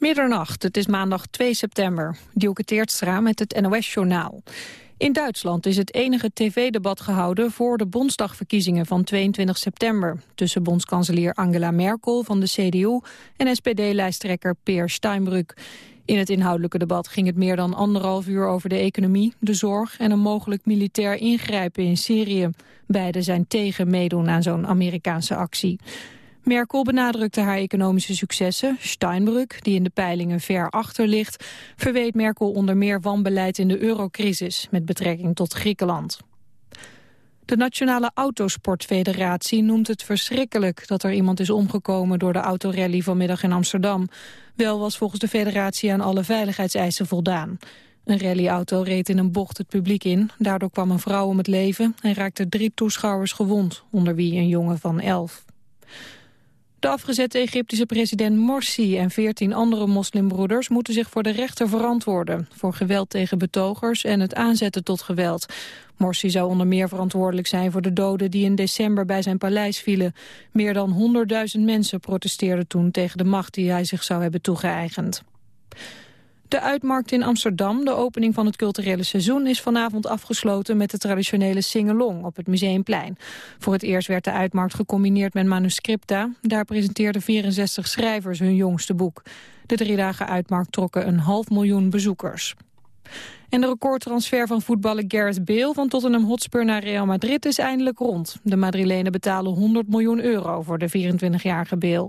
Middernacht, het is maandag 2 september. Dielke Teertstra met het NOS-journaal. In Duitsland is het enige tv-debat gehouden voor de Bondsdagverkiezingen van 22 september. Tussen bondskanselier Angela Merkel van de CDU en SPD-lijsttrekker Peer Steinbrück. In het inhoudelijke debat ging het meer dan anderhalf uur over de economie, de zorg en een mogelijk militair ingrijpen in Syrië. Beide zijn tegen meedoen aan zo'n Amerikaanse actie. Merkel benadrukte haar economische successen. Steinbrück, die in de peilingen ver achter ligt, verweet Merkel onder meer wanbeleid in de eurocrisis met betrekking tot Griekenland. De Nationale Autosportfederatie noemt het verschrikkelijk dat er iemand is omgekomen door de autorally vanmiddag in Amsterdam. Wel was volgens de federatie aan alle veiligheidseisen voldaan. Een rallyauto reed in een bocht het publiek in. Daardoor kwam een vrouw om het leven en raakte drie toeschouwers gewond, onder wie een jongen van elf. De afgezette Egyptische president Morsi en veertien andere moslimbroeders moeten zich voor de rechter verantwoorden. Voor geweld tegen betogers en het aanzetten tot geweld. Morsi zou onder meer verantwoordelijk zijn voor de doden die in december bij zijn paleis vielen. Meer dan 100.000 mensen protesteerden toen tegen de macht die hij zich zou hebben toegeëigend. De uitmarkt in Amsterdam, de opening van het culturele seizoen... is vanavond afgesloten met de traditionele singalong op het Museumplein. Voor het eerst werd de uitmarkt gecombineerd met manuscripta. Daar presenteerden 64 schrijvers hun jongste boek. De drie dagen uitmarkt trokken een half miljoen bezoekers. En de recordtransfer van voetballer Gareth Bale van Tottenham Hotspur naar Real Madrid is eindelijk rond. De Madrilenen betalen 100 miljoen euro voor de 24-jarige Bale.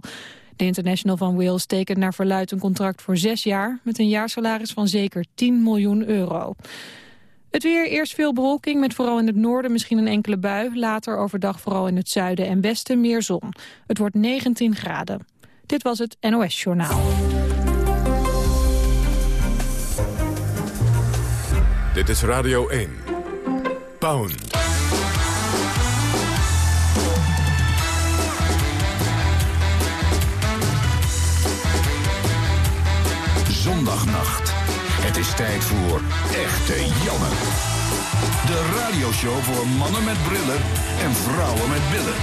De international van Wales tekent naar verluid een contract voor zes jaar... met een jaarsalaris van zeker 10 miljoen euro. Het weer, eerst veel bewolking met vooral in het noorden misschien een enkele bui. Later overdag vooral in het zuiden en westen meer zon. Het wordt 19 graden. Dit was het NOS Journaal. Dit is Radio 1. Pound. Zondagnacht. Het is tijd voor Echte Janne. De radioshow voor mannen met brillen en vrouwen met billen.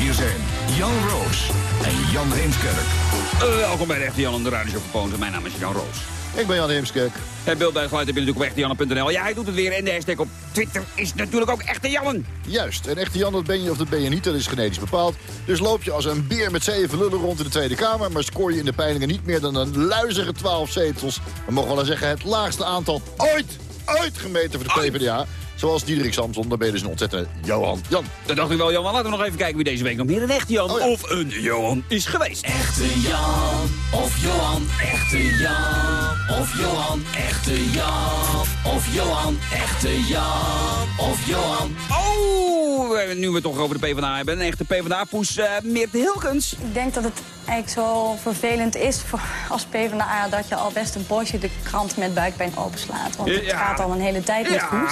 Hier zijn Jan Roos en Jan Heemskerk. Uh, welkom bij Echte Jan en de radioshow voor Poont. Mijn naam is Jan Roos. Ik ben Jan Heemskerk. Het beeld bij geluid heb je natuurlijk op echtejannen.nl. Ja, hij doet het weer. En de hashtag op Twitter is natuurlijk ook Echte Jannen. Juist. En Echte Jan, dat ben je of dat ben je niet. Dat is genetisch bepaald. Dus loop je als een beer met zeven lullen rond in de Tweede Kamer... maar scoor je in de peilingen niet meer dan een luizige 12 zetels. We mogen wel zeggen het laagste aantal ooit, ooit gemeten voor de PvdA. Zoals Diederik Samson, dan ben je dus een ontzettende Johan Jan. Dat dacht ik wel, Jan. Laten we nog even kijken wie deze week nog meer een echte Jan oh of een Johan is geweest. Echte Jan of Johan, echte Jan of Johan, echte Jan of Johan, echte Jan of Johan. Oh, nu we het toch over de PvdA hebben. Een echte PvdA-poes, uh, Meert Hilkens. Ik denk dat het eigenlijk zo vervelend is voor, als PvdA... dat je al best een poosje de krant met buikpijn openslaat. Want het gaat al een hele tijd niet goed.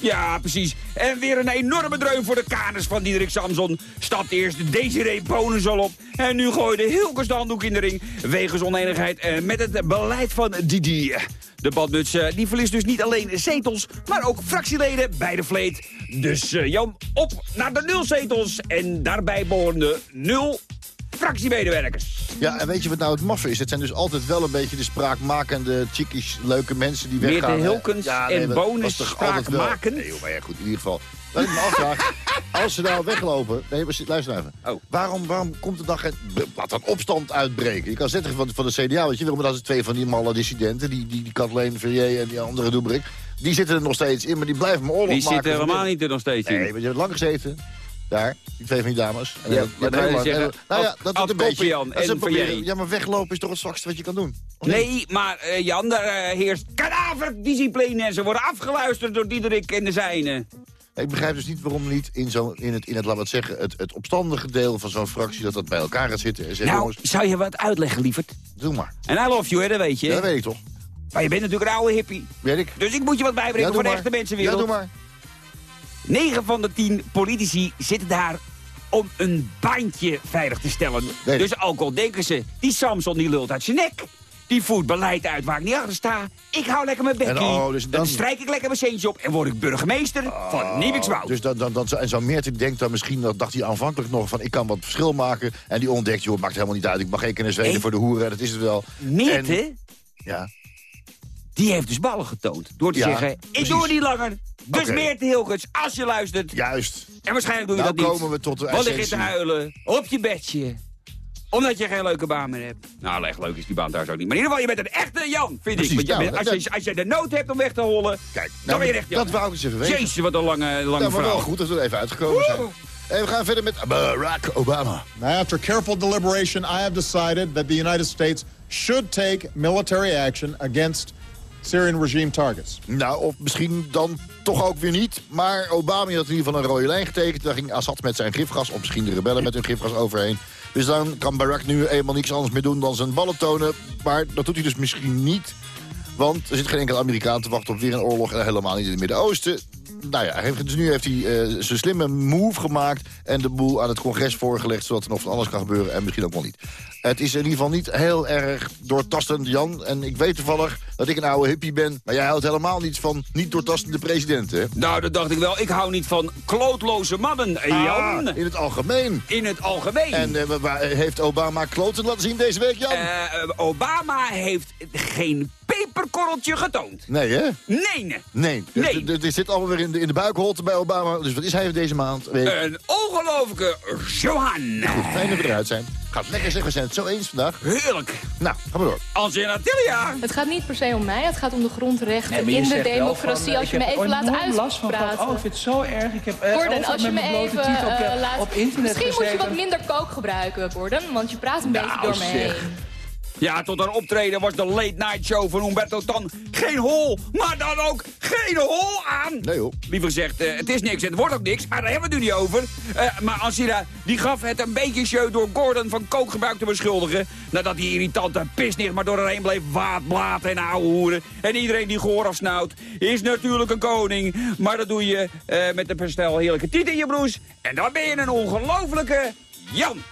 Ja, precies. En weer een enorme dreun voor de kanus van Diederik Samson. Stapt eerst Desiree Bonus al op. En nu gooide Hilkers de handdoek in de ring. Wegens oneenigheid eh, met het beleid van Didi. De badmuts eh, die verliest dus niet alleen zetels, maar ook fractieleden bij de vleet. Dus uh, Jan, op naar de nul zetels. En daarbij behorende nul fractiemedewerkers. Ja, en weet je wat nou het maffe is? Het zijn dus altijd wel een beetje de spraakmakende, chickies, leuke mensen die weggaan. Meer de Hilkens ja, nee, en bonus spraakmaken. Nee, joh, maar ja, goed, in ieder geval. Wat ik me afvraag, als ze nou weglopen... Nee, maar luister nou even. Oh. Waarom, waarom komt er dan geen... Laat dan opstand uitbreken. Je kan zeggen van, van de CDA, weet je wel, maar dat is twee van die malle dissidenten. Die, die, die Kathleen Verrier en die andere Doebrik. Die zitten er nog steeds in, maar die blijven me oorlog die maken. Die zitten helemaal niet er nog steeds in. Nee, maar je hebt lang gezeten. Daar, die twee van die dames. Ja, ja, nou ja, dat is een beetje, Jan en proberen, Ja, maar weglopen is toch het zwakste wat je kan doen? Nee, maar uh, Jan, daar uh, heerst kadaverdiscipline en ze worden afgeluisterd door Diederik en de zijnen. Ik begrijp dus niet waarom niet in, zo, in, het, in het, laat zeggen, het, het opstandige deel van zo'n fractie... dat dat bij elkaar gaat zitten. En nou, jongens, zou je wat uitleggen, lieverd? Doe maar. En I love you, hè, dat weet je. Ja, dat weet ik toch. Maar je bent natuurlijk een oude hippie. Weet ik. Dus ik moet je wat bijbrengen ja, voor de echte mensenwereld. Ja, doe maar. 9 van de 10 politici zitten daar om een baantje veilig te stellen. Dus ook al denken ze, die Samson die lult uit zijn nek. die voert beleid uit waar ik niet achter sta. Ik hou lekker mijn bekkie. oh, dus dan... dan- strijk ik lekker mijn centje op en word ik burgemeester van Niewikswoud. Dus dan, dan, dan, en zo'n Meert denkt dan misschien, dat dacht hij aanvankelijk nog van... ik kan wat verschil maken. En die ontdekt, joh, het maakt helemaal niet uit. Ik mag één keer naar Zweden voor de hoeren, dat is het wel. Meerte, En- Ja, die heeft dus ballen getoond. Door te Ja, zeggen, ik precies. doe het niet langer. Dus Oké. Meerte Hilgers, als je luistert. juist. En waarschijnlijk doe je Nou dat niet. komen we tot de Want je te essentie. huilen op je bedje. Omdat je geen leuke baan meer hebt. Nou, echt leuk is die baan thuis ook niet. Maar in ieder geval, je bent een echte Jan, vind Precies, ik. Want je nou, bent- als, je, als je de nood hebt om weg te hollen, Kijk, dan nou, ben je echt Jan. dat wou ik eens even weten. Jezus, wat een lange, lange Nou, wel goed dat we er even uitgekomen zijn. En we gaan verder met Barack Obama. Now, after careful deliberation, I have decided that the United States should take military action against Syrian regime targets. Nou, of misschien dan toch ook weer niet. Maar Obama had in ieder geval een rode lijn getekend. Daar ging Assad met zijn gifgas, of misschien de rebellen met hun gifgas overheen. Dus dan kan Barack nu eenmaal niks anders meer doen dan zijn ballen tonen. Maar dat doet hij dus misschien niet. Want er zit geen enkele Amerikaan te wachten op weer een oorlog. En helemaal niet in het Midden-Oosten. Nou ja, dus nu heeft hij eh, zijn slimme move gemaakt... en de boel aan het congres voorgelegd... zodat er nog van alles kan gebeuren en misschien ook wel niet. Het is in ieder geval niet heel erg doortastend, Jan. En ik weet toevallig dat ik een oude hippie ben... maar jij houdt helemaal niet van niet doortastende presidenten, hè? Nou, dat dacht ik wel. Ik hou niet van klootloze mannen, eh, Jan. Ah, in het algemeen. In het algemeen. En eh, heeft Obama kloten laten zien deze week, Jan? Eh, Obama heeft geen peperkorreltje getoond. nee, hè? Nee, nee. Nee. Nee. Dus, Dit zit allemaal weer in de, in de buikholte bij Obama. Dus wat is hij deze maand? Een ongelofelijke Johan. Fijn dat we eruit zijn. Gaat lekker zeggen, we zijn het zo eens vandaag. Heerlijk. Nou, gaan we door. Angela Tilia. Het gaat niet per se om mij, het gaat om de grondrechten Nee, in de democratie. van, als je me even laat nooit last van gehad. uitpraten. Oh, ik vind het zo erg. Ik heb eh, Gordon, overal als je me even op, eh, laat... op internet Misschien moet je wat minder kook gebruiken, Gordon. Want je praat een beetje Nou, door me heen. Ja, tot haar optreden was de late night show van Humberto Tan geen hol, maar dan ook geen hol aan. Nee, joh. Liever gezegd, eh, het is niks, het wordt ook niks, maar daar hebben we het nu niet over. Eh, maar Ansira, die gaf het een beetje show door Gordon van kookgebruik te beschuldigen. Nadat die irritante pisnicht maar door haar heen bleef waadblaten en ouwe hoeren. En iedereen die goor afsnauwt, is natuurlijk een koning. Maar dat doe je eh, met een stel heerlijke tiet in je blouse. En dan ben je een ongelofelijke Jan.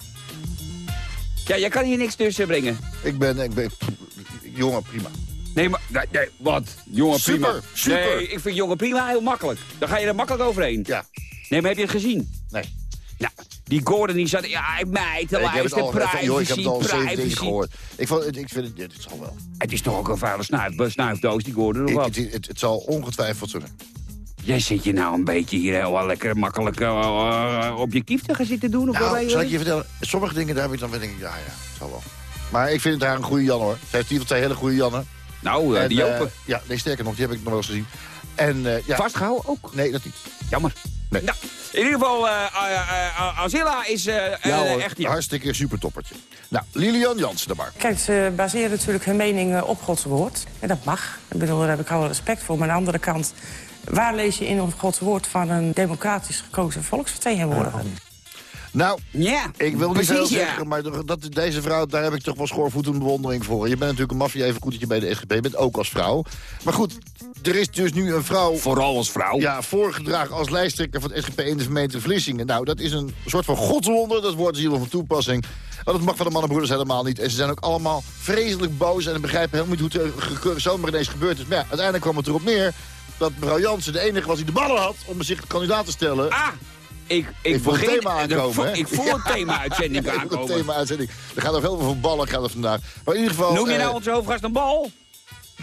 Ja, jij kan hier niks tussen brengen. Ik ben, ik ben... Jongen, prima. Nee, maar... Nee, wat? Jongen, Super, prima. super. Nee, ik vind jongen prima heel makkelijk. Dan ga je er makkelijk overheen. Ja. Nee, maar heb je het gezien? Nee. Nou, die Gordon die zat... Ja, meid, te Nee, ik heb het luisteren, al, even- joh, ik heb privacy, het al zeven privacy. gehoord. Ik, vond, het- ik vind het, dit zal wel. Het is toch ook een vuile snuif, snuifdoos, die Gordon, of wat? het, het, het zal ongetwijfeld zo zijn. Jij zit je nou een beetje hier heel wel lekker makkelijk eh, eh, objectief te gaan zitten doen? Of wat Nou, ben zal ik je vertellen? Sommige dingen daar heb ik dan denk ik, ja, ja, zal wel. Maar ik vind het haar een goede Jan, hoor. Ze heeft in ieder geval twee hele goede Jannen. Nou, eh, En, die eh, open. ja, nee, sterker nog, die heb ik nog wel eens gezien. En eh, ja, Vastgehouden ook? nee, dat niet. Jammer. Nee. Nou, in ieder geval, eh eh, eh, Azilla is eh, Ja eh, hoor, echt... Ja. hartstikke super toppertje. Nou, Lilian Jansen dan maar. Kijk, ze baseren natuurlijk hun mening eh, op Gods woord. En dat mag. Ik bedoel, daar heb ik alle respect voor. Maar aan de andere kant, waar lees je in Gods woord van een democratisch gekozen volksvertegenwoordiger? Nou, Ja, ik wil niet precies, veel ja. zeggen, maar dat, deze vrouw, daar heb ik toch wel schoorvoetende bewondering voor. Je bent natuurlijk een maffia even goed dat je bij de SGP bent, ook als vrouw. Maar goed, er is dus nu een vrouw... Vooral als vrouw. Ja, voorgedragen als lijsttrekker van het SGP in de gemeente Vlissingen. Nou, dat is een soort van godswonder. Dat woord is hier wel van toepassing. Maar dat mag van de mannenbroeders helemaal niet. En ze zijn ook allemaal vreselijk boos en begrijpen helemaal niet hoe het zomaar ineens gebeurd is. Maar ja, uiteindelijk kwam het erop neer dat mevrouw Jansen de enige was die de ballen had om zich kandidaat te stellen. Ah, ik, ik, Ik voel het thema aankomen? Ik voel het thema-uitzending Ja, aankomen. het thema uitzending. Er gaat nog heel veel van ballen gaat het vandaag. Maar in ieder geval... Noem je eh, nou onze hoofdgast een bal?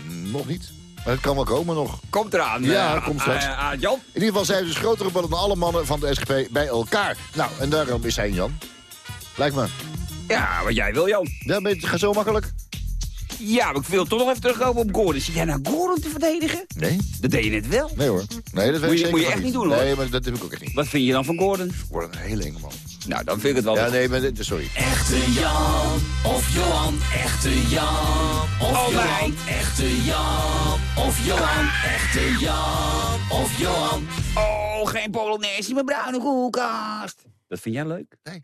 Nog niet. Maar het kan wel komen nog. Komt eraan. Ja, eh, komt straks. eh, Jan? In ieder geval zijn ze dus grotere ballen dan alle mannen van de SGP bij elkaar. Nou, en daarom is hij Jan. Lijkt me. Ja, wat jij wil, Jan. Ja, ben je, gaat zo makkelijk? Ja, maar ik wil toch nog even terugkomen op Gordon. Zit jij nou Gordon te verdedigen? Nee. Dat deed je net wel. Nee hoor. Nee, dat weet Moet je- ik zeker moet je echt niet doen, hoor. Nee, maar dat heb ik ook echt niet. Wat vind je dan van Gordon? Ik word een hele enge man. Nou, dan vind ik het wel. Ja, nee, maar dit- sorry. Echte Jan of Johan, echte Jan of Oh, Johan, echte Jan of Johan, echte Jan of Johan. Oh, geen Polonaise in mijn bruine koelkast. Dat vind jij leuk? Nee.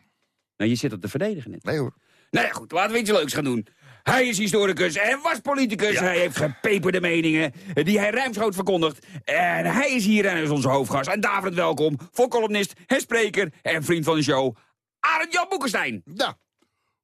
Nou, je zit op te verdedigen net. Nee hoor. Nou ja, goed, laten we iets leuks gaan doen. Hij is historicus en was politicus. Hij heeft gepeperde meningen die hij ruimschoots verkondigt. En hij is hier en is onze hoofdgast. En David, welkom voor columnist spreker en vriend van de show, Arend Jan Boekenstein. Nou,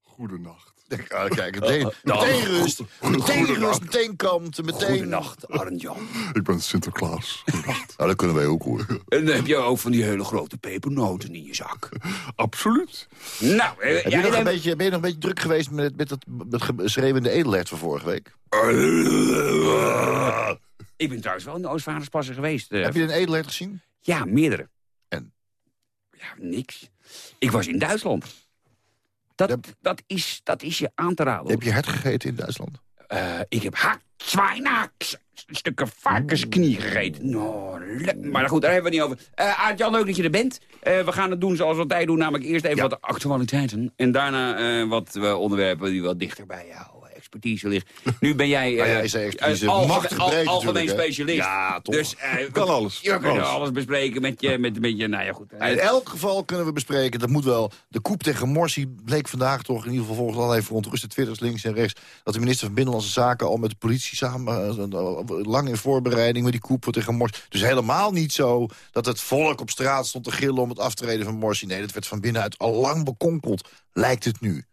Goedenacht. Ah, kijk, meteen, meteen rust. Meteen rust, meteen kalmte, meteen... Goedenacht, Arend-Jan. Ik ben Sinterklaas. Goedenacht. Nou, dat kunnen wij ook horen. En dan heb je ook van die hele grote pepernoten in je zak. Absoluut. Nou, eh, Heb je jij nog een neemt- beetje, ben je nog een beetje druk geweest met, met ge- schreeuwende edelhert van vorige week? Ik ben trouwens wel in de Oostvaardersplassen geweest. eh, Heb je een edelhert gezien? Ja, meerdere. En? Ja, niks. Ik was in Duitsland. Dat, dat, is, dat is je aan te raden. Heb je hert gegeten in Duitsland? Eh, ik heb hak, zwijnaks, stukken varkensknie gegeten. Nou, maar goed, daar hebben we het niet over. Eh Aart-Jan, leuk dat je er bent. Eh, we gaan het doen zoals we altijd doen, namelijk eerst even wat actualiteiten. En daarna wat onderwerpen die wat dichter bij jouw expertise ligt. Nu ben jij, ja, eh, is zijn expertise een algemeen- breed al- algemeen specialist. Ja, toch. Dus, eh, Kan alles. Je kunt Alles. alles bespreken met je, met, met je, nou ja goed. In elk geval kunnen we bespreken, dat moet wel... de koep tegen Morsi bleek vandaag toch... in ieder geval volgens allerlei verontruste twitters links en rechts... dat de minister van Binnenlandse Zaken al met de politie samen... eh, lang in voorbereiding met die koep tegen Morsi. Dus helemaal niet zo dat het volk op straat stond te gillen... om het aftreden van Morsi. Nee, dat werd van binnenuit al lang bekonkeld, lijkt het nu.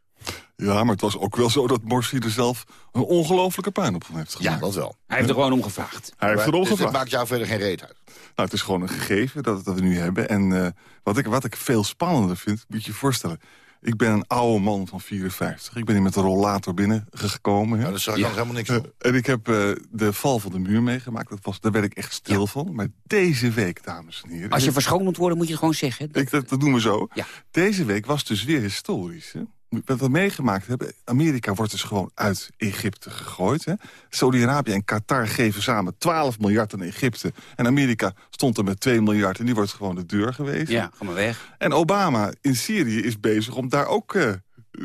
Ja, maar het was ook wel zo dat Morsi er zelf een ongelofelijke pijn op van heeft gedaan. Ja, dat wel. Hij heeft er gewoon om gevraagd. Hij heeft Maar- erom dus het gevraagd. maakt jou verder geen reet uit. Nou, het is gewoon een gegeven dat, dat we nu hebben. En eh, wat, ik, wat ik veel spannender vind, moet je je voorstellen. Ik ben een oude man van 54. Ik ben hier met een rollator binnengekomen. Nou, Ja. daar zag ik helemaal niks Eh, van. en ik heb eh, de val van de muur meegemaakt. Dat was, daar werd ik echt stil van. Maar deze week, dames en heren... Als je ik- verschoond moet worden, moet je het gewoon zeggen. ik, dat, dat doen we zo. Ja. Deze week was dus weer historisch. Hè? Wat we meegemaakt hebben... Amerika wordt dus gewoon uit Egypte gegooid. Saudi-Arabië en Qatar geven samen 12 miljard aan Egypte. En Amerika stond er met 2 miljard en die wordt gewoon de deur geweest. Ja, ga maar weg. En Obama in Syrië is bezig om daar ook eh,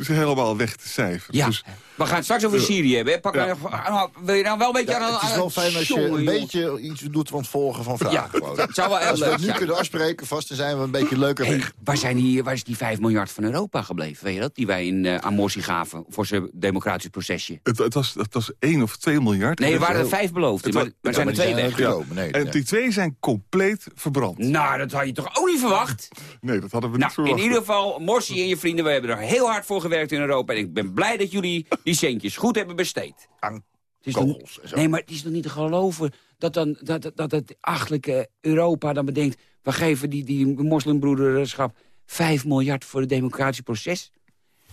helemaal weg te cijferen. Ja, Dus, we gaan het straks over Syrië hebben. hè. Pak Ja. nou- nou, wil je nou wel een beetje Ja, aan het is aan- wel fijn als je jongen, een jongen. beetje iets doet van het volgen van vragen. Ja, dat zou wel Als we leuk het nu kunnen afspreken, vast dan zijn we een beetje leuker Hey, weg. waar, zijn die, waar is die 5 miljard van Europa gebleven? Weet je dat? Die wij in eh aan Morsi gaven voor zijn democratisch procesje. het, het, was, het was 1 of 2 miljard. Nee, er En waren er het- vijf beloofd. Het Maar, er Ja, zijn er twee weg. Nee, En die twee zijn compleet verbrand. Nou, dat had je toch ook niet verwacht? Nee, dat hadden we Nou, niet verwacht. in ieder geval, Morsi en je vrienden, we hebben er heel hard voor gewerkt in Europa. En ik ben blij dat jullie die centjes goed hebben besteed. Aan Het is nog- kogels en zo. nee, maar het is nog niet te geloven dat, dan, dat, dat, dat het achtelijke Europa dan bedenkt... we geven die, die moslimbroederschap 5 miljard voor het democratische proces.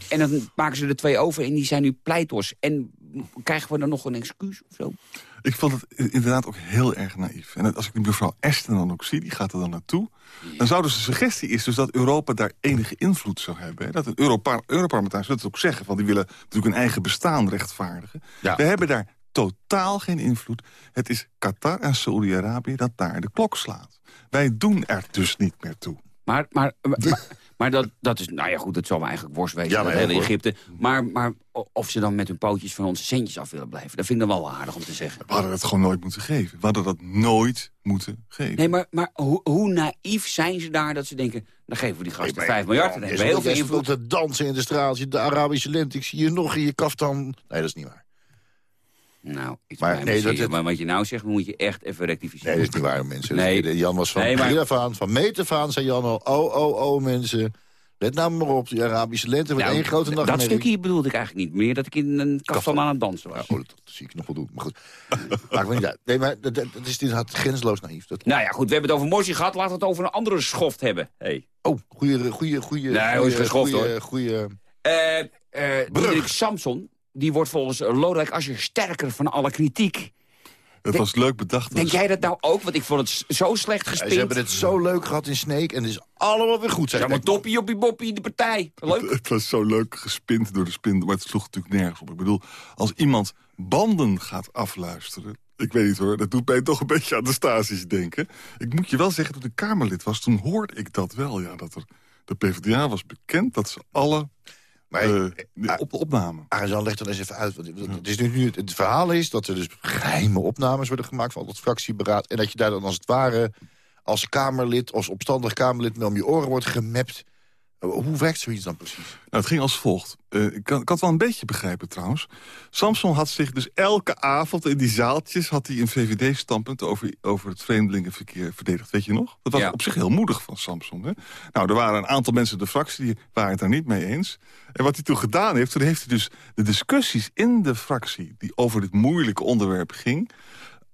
En dan maken ze er twee over en die zijn nu pleitos. En krijgen we dan nog een excuus of zo? Ik vond het inderdaad ook heel erg naïef. En als ik die mevrouw Ashton dan ook zie, die gaat er dan naartoe... dan zou dus de suggestie is dus dat Europa daar enige invloed zou hebben. Hè? Dat een Europa Europarlementariërs dat ook zeggen... want die willen natuurlijk een eigen bestaan rechtvaardigen. Ja. We hebben daar totaal geen invloed. Het is Qatar en Saudi-Arabië dat daar de klok slaat. Wij doen er dus niet meer toe. Maar, maar, maar, maar dat, dat is, nou ja goed, het zal me eigenlijk worst wezen, Ja, dat hele. Egypte. Maar, maar of ze dan met hun pootjes van onze centjes af willen blijven, dat vind ik dan wel aardig om te zeggen. We hadden het gewoon nooit moeten geven. We hadden dat nooit moeten geven. Nee, maar, maar hoe, hoe naïef zijn ze daar dat ze denken... dan geven we die gasten Nee, 5 miljard, dan hebben we heel veel invloed. te dansen in de straatje, de Arabische lente. Ik zie je nog in je kaftan. Nee, dat is niet waar. Nou, iets Maar nee, dat- maar wat je nou zegt, moet je echt even rectificeren. Nee, dat is niet waar, mensen. Nee. Jan was van Nee, maar- begin af aan, van meet af zei Jan al... oh, oh, oh, mensen, let nou maar op, die Arabische lente wordt Nou, één grote dat nachtmerrie. stukje bedoelde ik eigenlijk niet. Meer dat ik in een kaftan aan het dansen Ja, was. oh, dat, dat zie ik nog wel doen, maar goed. Maakt me niet uit. Nee, maar dat, dat, dat is inderdaad grensloos naïef. Dat... Nou ja, goed, we hebben het over Morsi gehad. Laten we het over een andere schoft hebben. Hey. Oh, goeie, goeie, goeie... Nee, hij is geschoft, goeie, hoor. Goeie, Eh eh Samson, die wordt volgens eh, Lodewijk Asscher sterker van alle kritiek. Het was leuk bedacht. Denk jij dat nou ook? Want ik vond het zo slecht Ja, gespeeld. ze hebben het zo leuk gehad in Snake en het is allemaal weer goed. Ja, maar toppie, joppie, boppie, de partij. Leuk. Het was zo leuk gespind door de spin, maar het sloeg natuurlijk nergens op. Ik bedoel, als iemand banden gaat afluisteren... Ik weet niet hoor, dat doet mij toch een beetje aan de staties denken. Ik moet je wel zeggen, toen ik Kamerlid was, toen hoorde ik dat wel. Ja, dat er, de PvdA was bekend dat ze alle Maar, eh, de op, opnamen. Arjan, leg dan eens even uit. Want het, is nu, nu, het, het verhaal is dat er dus geheime opnames worden gemaakt... van al dat fractieberaad. En dat je daar dan als het ware als Kamerlid... als opstandig Kamerlid om je oren wordt gemapt... Hoe werkt zoiets dan precies? Nou, het ging als volgt. Uh, ik, kan, ik had wel een beetje begrijpen trouwens. Samson had zich dus elke avond in die zaaltjes... had hij een VVD-standpunt over, over het vreemdelingenverkeer verdedigd. Weet je nog? Dat was op zich heel moedig van Samson. Hè? Nou, er waren een aantal mensen in de fractie... die waren het daar niet mee eens. En wat hij toen gedaan heeft... toen heeft hij dus de discussies in de fractie... die over dit moeilijke onderwerp ging...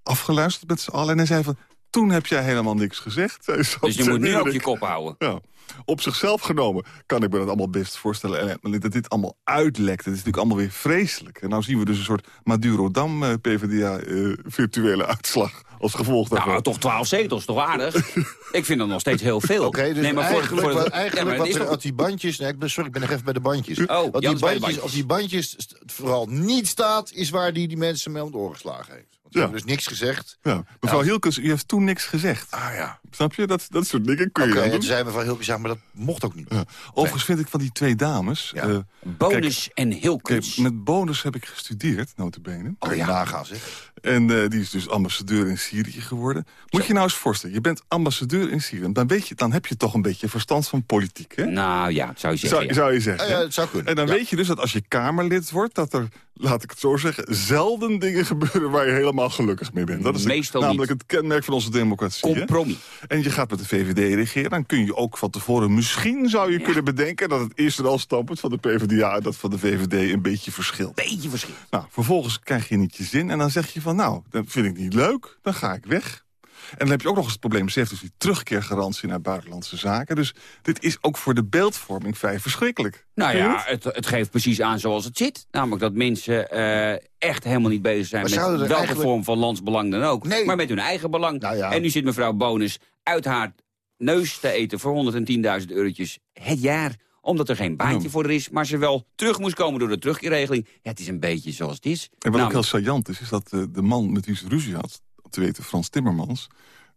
afgeluisterd met z'n allen. En hij zei van, toen heb jij helemaal niks gezegd. Dus je moet nu op je kop houden. Ja. Op zichzelf genomen kan ik me dat allemaal best voorstellen. En dat dit allemaal uitlekt, dat is natuurlijk allemaal weer vreselijk. En nou zien we dus een soort Maduro-Dam-PVDA-virtuele eh, uitslag als gevolg daarvan. Nou, toch twaalf zetels, toch aardig? ik vind dat nog steeds heel veel. Oké, dus nee, maar eigenlijk, voor, wat, eigenlijk wat er, die bandjes... Nee, ik ben, sorry, ik ben nog even bij de bandjes. Oh, wat die bandjes, Als die bandjes vooral niet staat... is waar die die mensen mee om het oor geslagen heeft. Want ja. hebben dus niks gezegd. Ja. Mevrouw nou, u heeft toen niks gezegd. Ah ja. Snap je? Dat, dat soort dingen kun je Oké, okay, en toen zei mevrouw Hilkens, ja, maar dat mocht ook niet. Ja. Overigens vind ik van die twee dames... Ja. Uh, bonus kijk, en Hilkens. Kijk, met bonus heb ik gestudeerd, notabene. Oh ja, nagaan zeg. En uh, die is dus ambassadeur in Syrië geworden. Moet Zo. je nou eens voorstellen, je bent ambassadeur in Syrië. Dan, weet je, dan heb je toch een beetje verstand van politiek, hè? Nou ja, zou je zeggen. Zou, zou je zeggen. Uh, ja, het zou kunnen. En dan weet je dus dat als je Kamerlid wordt... dat er, laat ik het zo zeggen, zelden dingen gebeuren... waar je helemaal gelukkig mee bent. Dat is Meestal namelijk niet. het kenmerk van onze democratie. Compromis. Hè? En je gaat met de VVD regeren, dan kun je ook van tevoren... misschien zou je ja. kunnen bedenken dat het eerste al standpunt van de PvdA... en dat van de VVD een beetje verschilt. Beetje verschilt. Nou, vervolgens krijg je niet je zin en dan zeg je van... nou, dat vind ik niet leuk, dan ga ik weg. En dan heb je ook nog eens het probleem... ze heeft dus die terugkeergarantie naar buitenlandse zaken. Dus dit is ook voor de beeldvorming vrij verschrikkelijk. Nou ja, het, het geeft precies aan zoals het zit. Namelijk dat mensen uh, echt helemaal niet bezig zijn... met welke eigenlijk... vorm van landsbelang dan ook. Nee. Maar met hun eigen belang. Nou ja. En nu zit mevrouw Bonus uit haar neus te eten voor 110.000 eurotjes het jaar omdat er geen baantje voor er is, maar ze wel terug moest komen door de terugkeerregeling. Ja, het is een beetje zoals het is. En wat nou, ook heel saillant is, is dat uh, de man met wie ze ruzie had... te weten Frans Timmermans...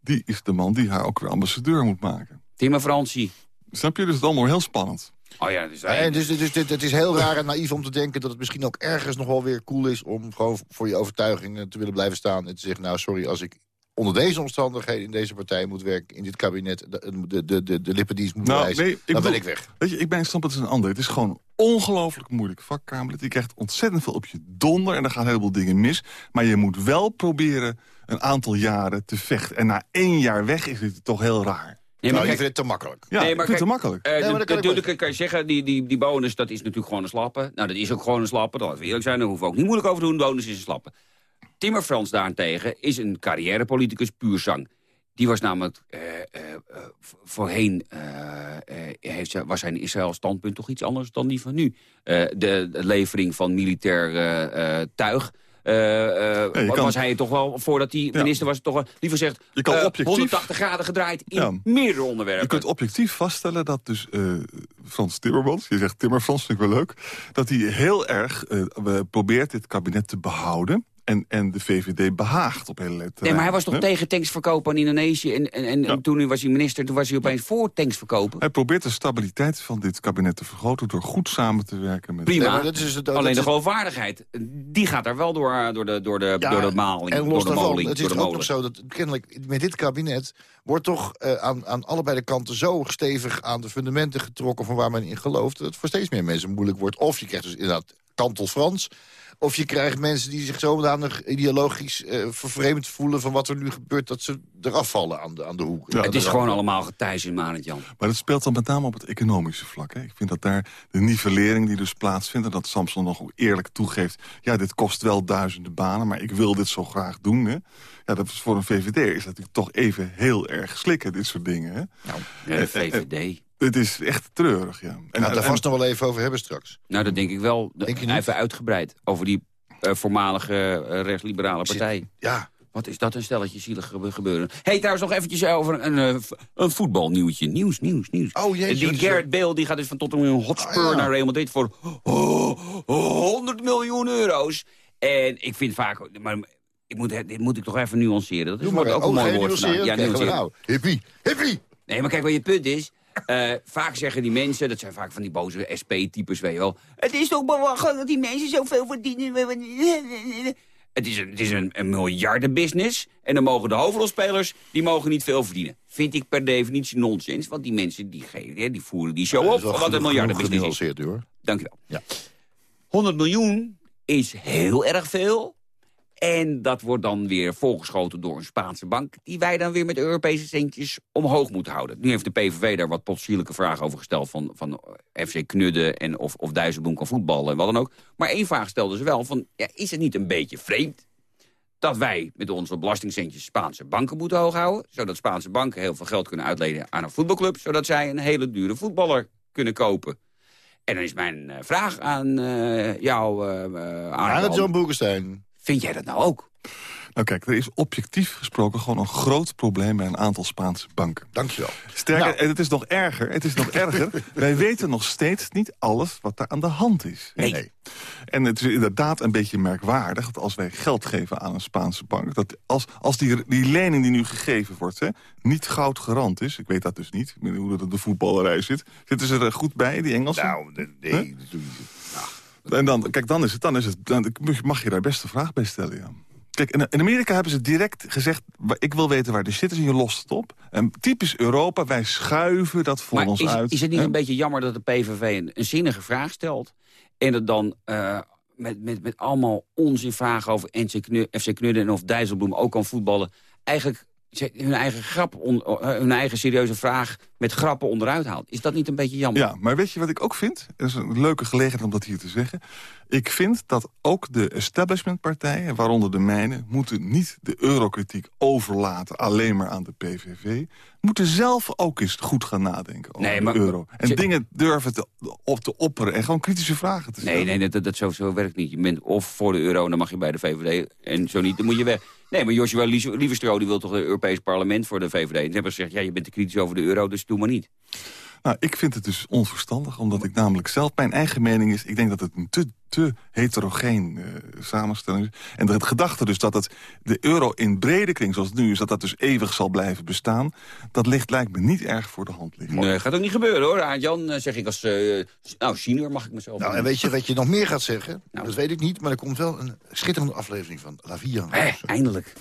die is de man die haar ook weer ambassadeur moet maken. Timmer Fransie. Snap je? Dus het is allemaal heel spannend. Oh ja, dus, ja, dus, dus, dus het is heel raar en naïef om te denken... dat het misschien ook ergens nog wel weer cool is... om gewoon voor je overtuiging te willen blijven staan... en te zeggen, nou sorry, als ik onder deze omstandigheden in deze partij moet werken... in dit kabinet de, de, de, de, de lippendienst moet nou, wijzen, nee, ik dan bedoel, ben ik weg. Weet je, ik ben snap het is een ander. Het is gewoon ongelooflijk moeilijk vakkamerlid. Je krijgt ontzettend veel op je donder en er gaan een heleboel dingen mis. Maar je moet wel proberen een aantal jaren te vechten. En na één jaar weg is het toch heel raar. Nee, maar nou, kijk, je vindt het te makkelijk. Ja, nee, maar ik vind het te makkelijk. Uh, nee, natuurlijk kan, kan je zeggen, die, die, die bonus, dat is natuurlijk gewoon een slappe. Nou, dat is ook gewoon een slappe, dat laten we eerlijk zijn. Daar hoeven we ook niet moeilijk over te doen, bonus is een slappe. Timmer Frans daarentegen is een carrièrepoliticus puur zang. Die was namelijk uh, uh, voorheen heeft, was zijn Israël standpunt toch iets anders dan die van nu. de, de, levering van militair tuig. Uh, uh, was hij toch wel, voordat hij minister ja. was, toch wel, liever zegt, je kan uh, objectief, 180 graden gedraaid in ja. meerdere onderwerpen. Je kunt objectief vaststellen dat dus Frans Timmermans, je zegt Timmer Frans, vind ik wel leuk, dat hij heel erg probeert dit kabinet te behouden. En, en de VVD behaagt op hele terreinen. Nee, maar hij was toch tegen tanks verkopen aan Indonesië. En, en, en, ja. en toen was hij minister, toen was hij opeens voor tanks verkopen. Hij probeert de stabiliteit van dit kabinet te vergroten... door goed samen te werken met... Prima, nee, dat is het, dat alleen de geloofwaardigheid, die gaat daar wel door, door, de, door, de, ja, door de maling. En los door de daarvan, moling, het is ook nog zo dat kennelijk met dit kabinet... wordt toch uh, aan, aan allebei de kanten zo stevig aan de fundamenten getrokken... van waar men in gelooft, dat het voor steeds meer mensen moeilijk wordt. Of je krijgt dus inderdaad kantel Frans... Of je krijgt mensen die zich zodanig ideologisch uh, vervreemd voelen... van wat er nu gebeurt, dat ze eraf vallen aan de, aan de hoek. Ja, het is gewoon allemaal getijs in Marit Jan. Maar dat speelt dan met name op het economische vlak. Hè? Ik vind dat daar de nivellering die dus plaatsvindt... en dat Samson nog eerlijk toegeeft... ja, dit kost wel duizenden banen, maar ik wil dit zo graag doen. Hè? Ja, dat is voor een VVD is dat natuurlijk toch even heel erg slikken, dit soort dingen. Hè? Nou, de VVD... Het is echt treurig, ja. En gaan het er vast nog wel even over hebben straks. Nou, dat denk ik wel. Denk je even uitgebreid. Over die uh, voormalige uh, rechtsliberale partij. Ja. Wat is dat een stelletje zielig gebeuren. hey, trouwens nog eventjes over een, een, een voetbalnieuwtje. Nieuws, nieuws, nieuws. Oh, jeetje, die Garrett Bale die gaat dus van Tottenham Hotspur oh, ja. naar Real Madrid voor oh, 100 miljoen euro's. En ik vind vaak... Maar, ik moet, dit moet ik toch even nuanceren. Dat is maar, ook een mooi woord. Ja, nuanceren. Nou. Hippie, hippie. Nee, maar kijk, wat je punt is... Uh, vaak zeggen die mensen, dat zijn vaak van die boze SP-types, weet je wel... Het is toch belachelijk dat die mensen zoveel verdienen. Het is een, het is een, een miljardenbusiness. En dan mogen de hoofdrolspelers die mogen niet veel verdienen. Vind ik per definitie nonsens. Want die mensen die, geven, die voeren die show op. Wat een miljardenbusiness is. hoor. Dank u wel. Ja. 100 miljoen is heel erg veel. En dat wordt dan weer volgeschoten door een Spaanse bank... die wij dan weer met Europese centjes omhoog moeten houden. Nu heeft de PVV daar wat potsierlijke vragen over gesteld... van, van FC Knudden en of, of Dijsselbloem kan voetballen en wat dan ook. Maar één vraag stelde ze wel van... Ja, is het niet een beetje vreemd dat wij met onze belastingcentjes Spaanse banken moeten hoog houden... zodat Spaanse banken heel veel geld kunnen uitlenen aan een voetbalclub... zodat zij een hele dure voetballer kunnen kopen. En dan is mijn eh, vraag aan eh, jou, Arend Arjan. Jan Boekenstein. Vind jij dat nou ook? Nou kijk, er is objectief gesproken gewoon een groot probleem bij een aantal Spaanse banken. Dankjewel. Sterker, Nou. en het is nog erger, het is nog erger. Wij weten nog steeds niet alles wat daar aan de hand is. Nee. En het is inderdaad een beetje merkwaardig dat als wij geld geven aan een Spaanse bank... dat als, als die, die lening die nu gegeven wordt hè, niet goud garant is... ik weet dat dus niet, niet hoe dat op de voetballerij zit... zitten ze er goed bij, die Engelsen? Nou, nee, Huh? dat doe je- En dan, kijk, dan is het, dan is het, dan mag je daar best een vraag bij stellen, ja. Kijk, in, Amerika hebben ze direct gezegd... ik wil weten waar de shit is en je lost het op. En typisch Europa, wij schuiven dat voor Maar ons is, uit. is het niet een beetje jammer dat de PVV een, een zinnige vraag stelt... en het dan eh, met, met, met allemaal onzinvragen over NC Knu- FC Knudden... en of Dijsselbloem ook kan voetballen... eigenlijk hun eigen, grap on- eh, hun eigen serieuze vraag met grappen onderuit haalt? Is dat niet een beetje jammer? Ja, maar weet je wat ik ook vind? Dat is een leuke gelegenheid om dat hier te zeggen. Ik vind dat ook de establishmentpartijen, waaronder de mijne... moeten niet de eurokritiek overlaten alleen maar aan de PVV. Moeten zelf ook eens goed gaan nadenken over Nee, de euro. En ze- dingen durven te, op te opperen en gewoon kritische vragen te stellen. Nee, nee, dat, dat zo, zo werkt niet. Je bent of voor de euro, dan mag je bij de VVD. En zo niet, dan moet je weg. Nee, maar Joshua Lieverstro die wil toch het Europees parlement voor de VVD. En ze hebben gezegd, ja, je bent te kritisch over de euro, dus doe maar niet. Nou, ik vind het dus onverstandig, omdat ik namelijk zelf... mijn eigen mening is, ik denk dat het een te, te heterogeen eh, samenstelling is. En de gedachte dus dat het, de euro in brede kring zoals het nu is... dat dat dus eeuwig zal blijven bestaan... dat ligt, lijkt me niet erg voor de hand liggen. Nee, gaat ook niet gebeuren hoor, Jan. zeg ik als eh nou, senior mag ik mezelf Nou, en weet je wat je nog meer gaat zeggen? Nou. Dat weet ik niet, maar er komt wel een schitterende aflevering van La Via. Eindelijk.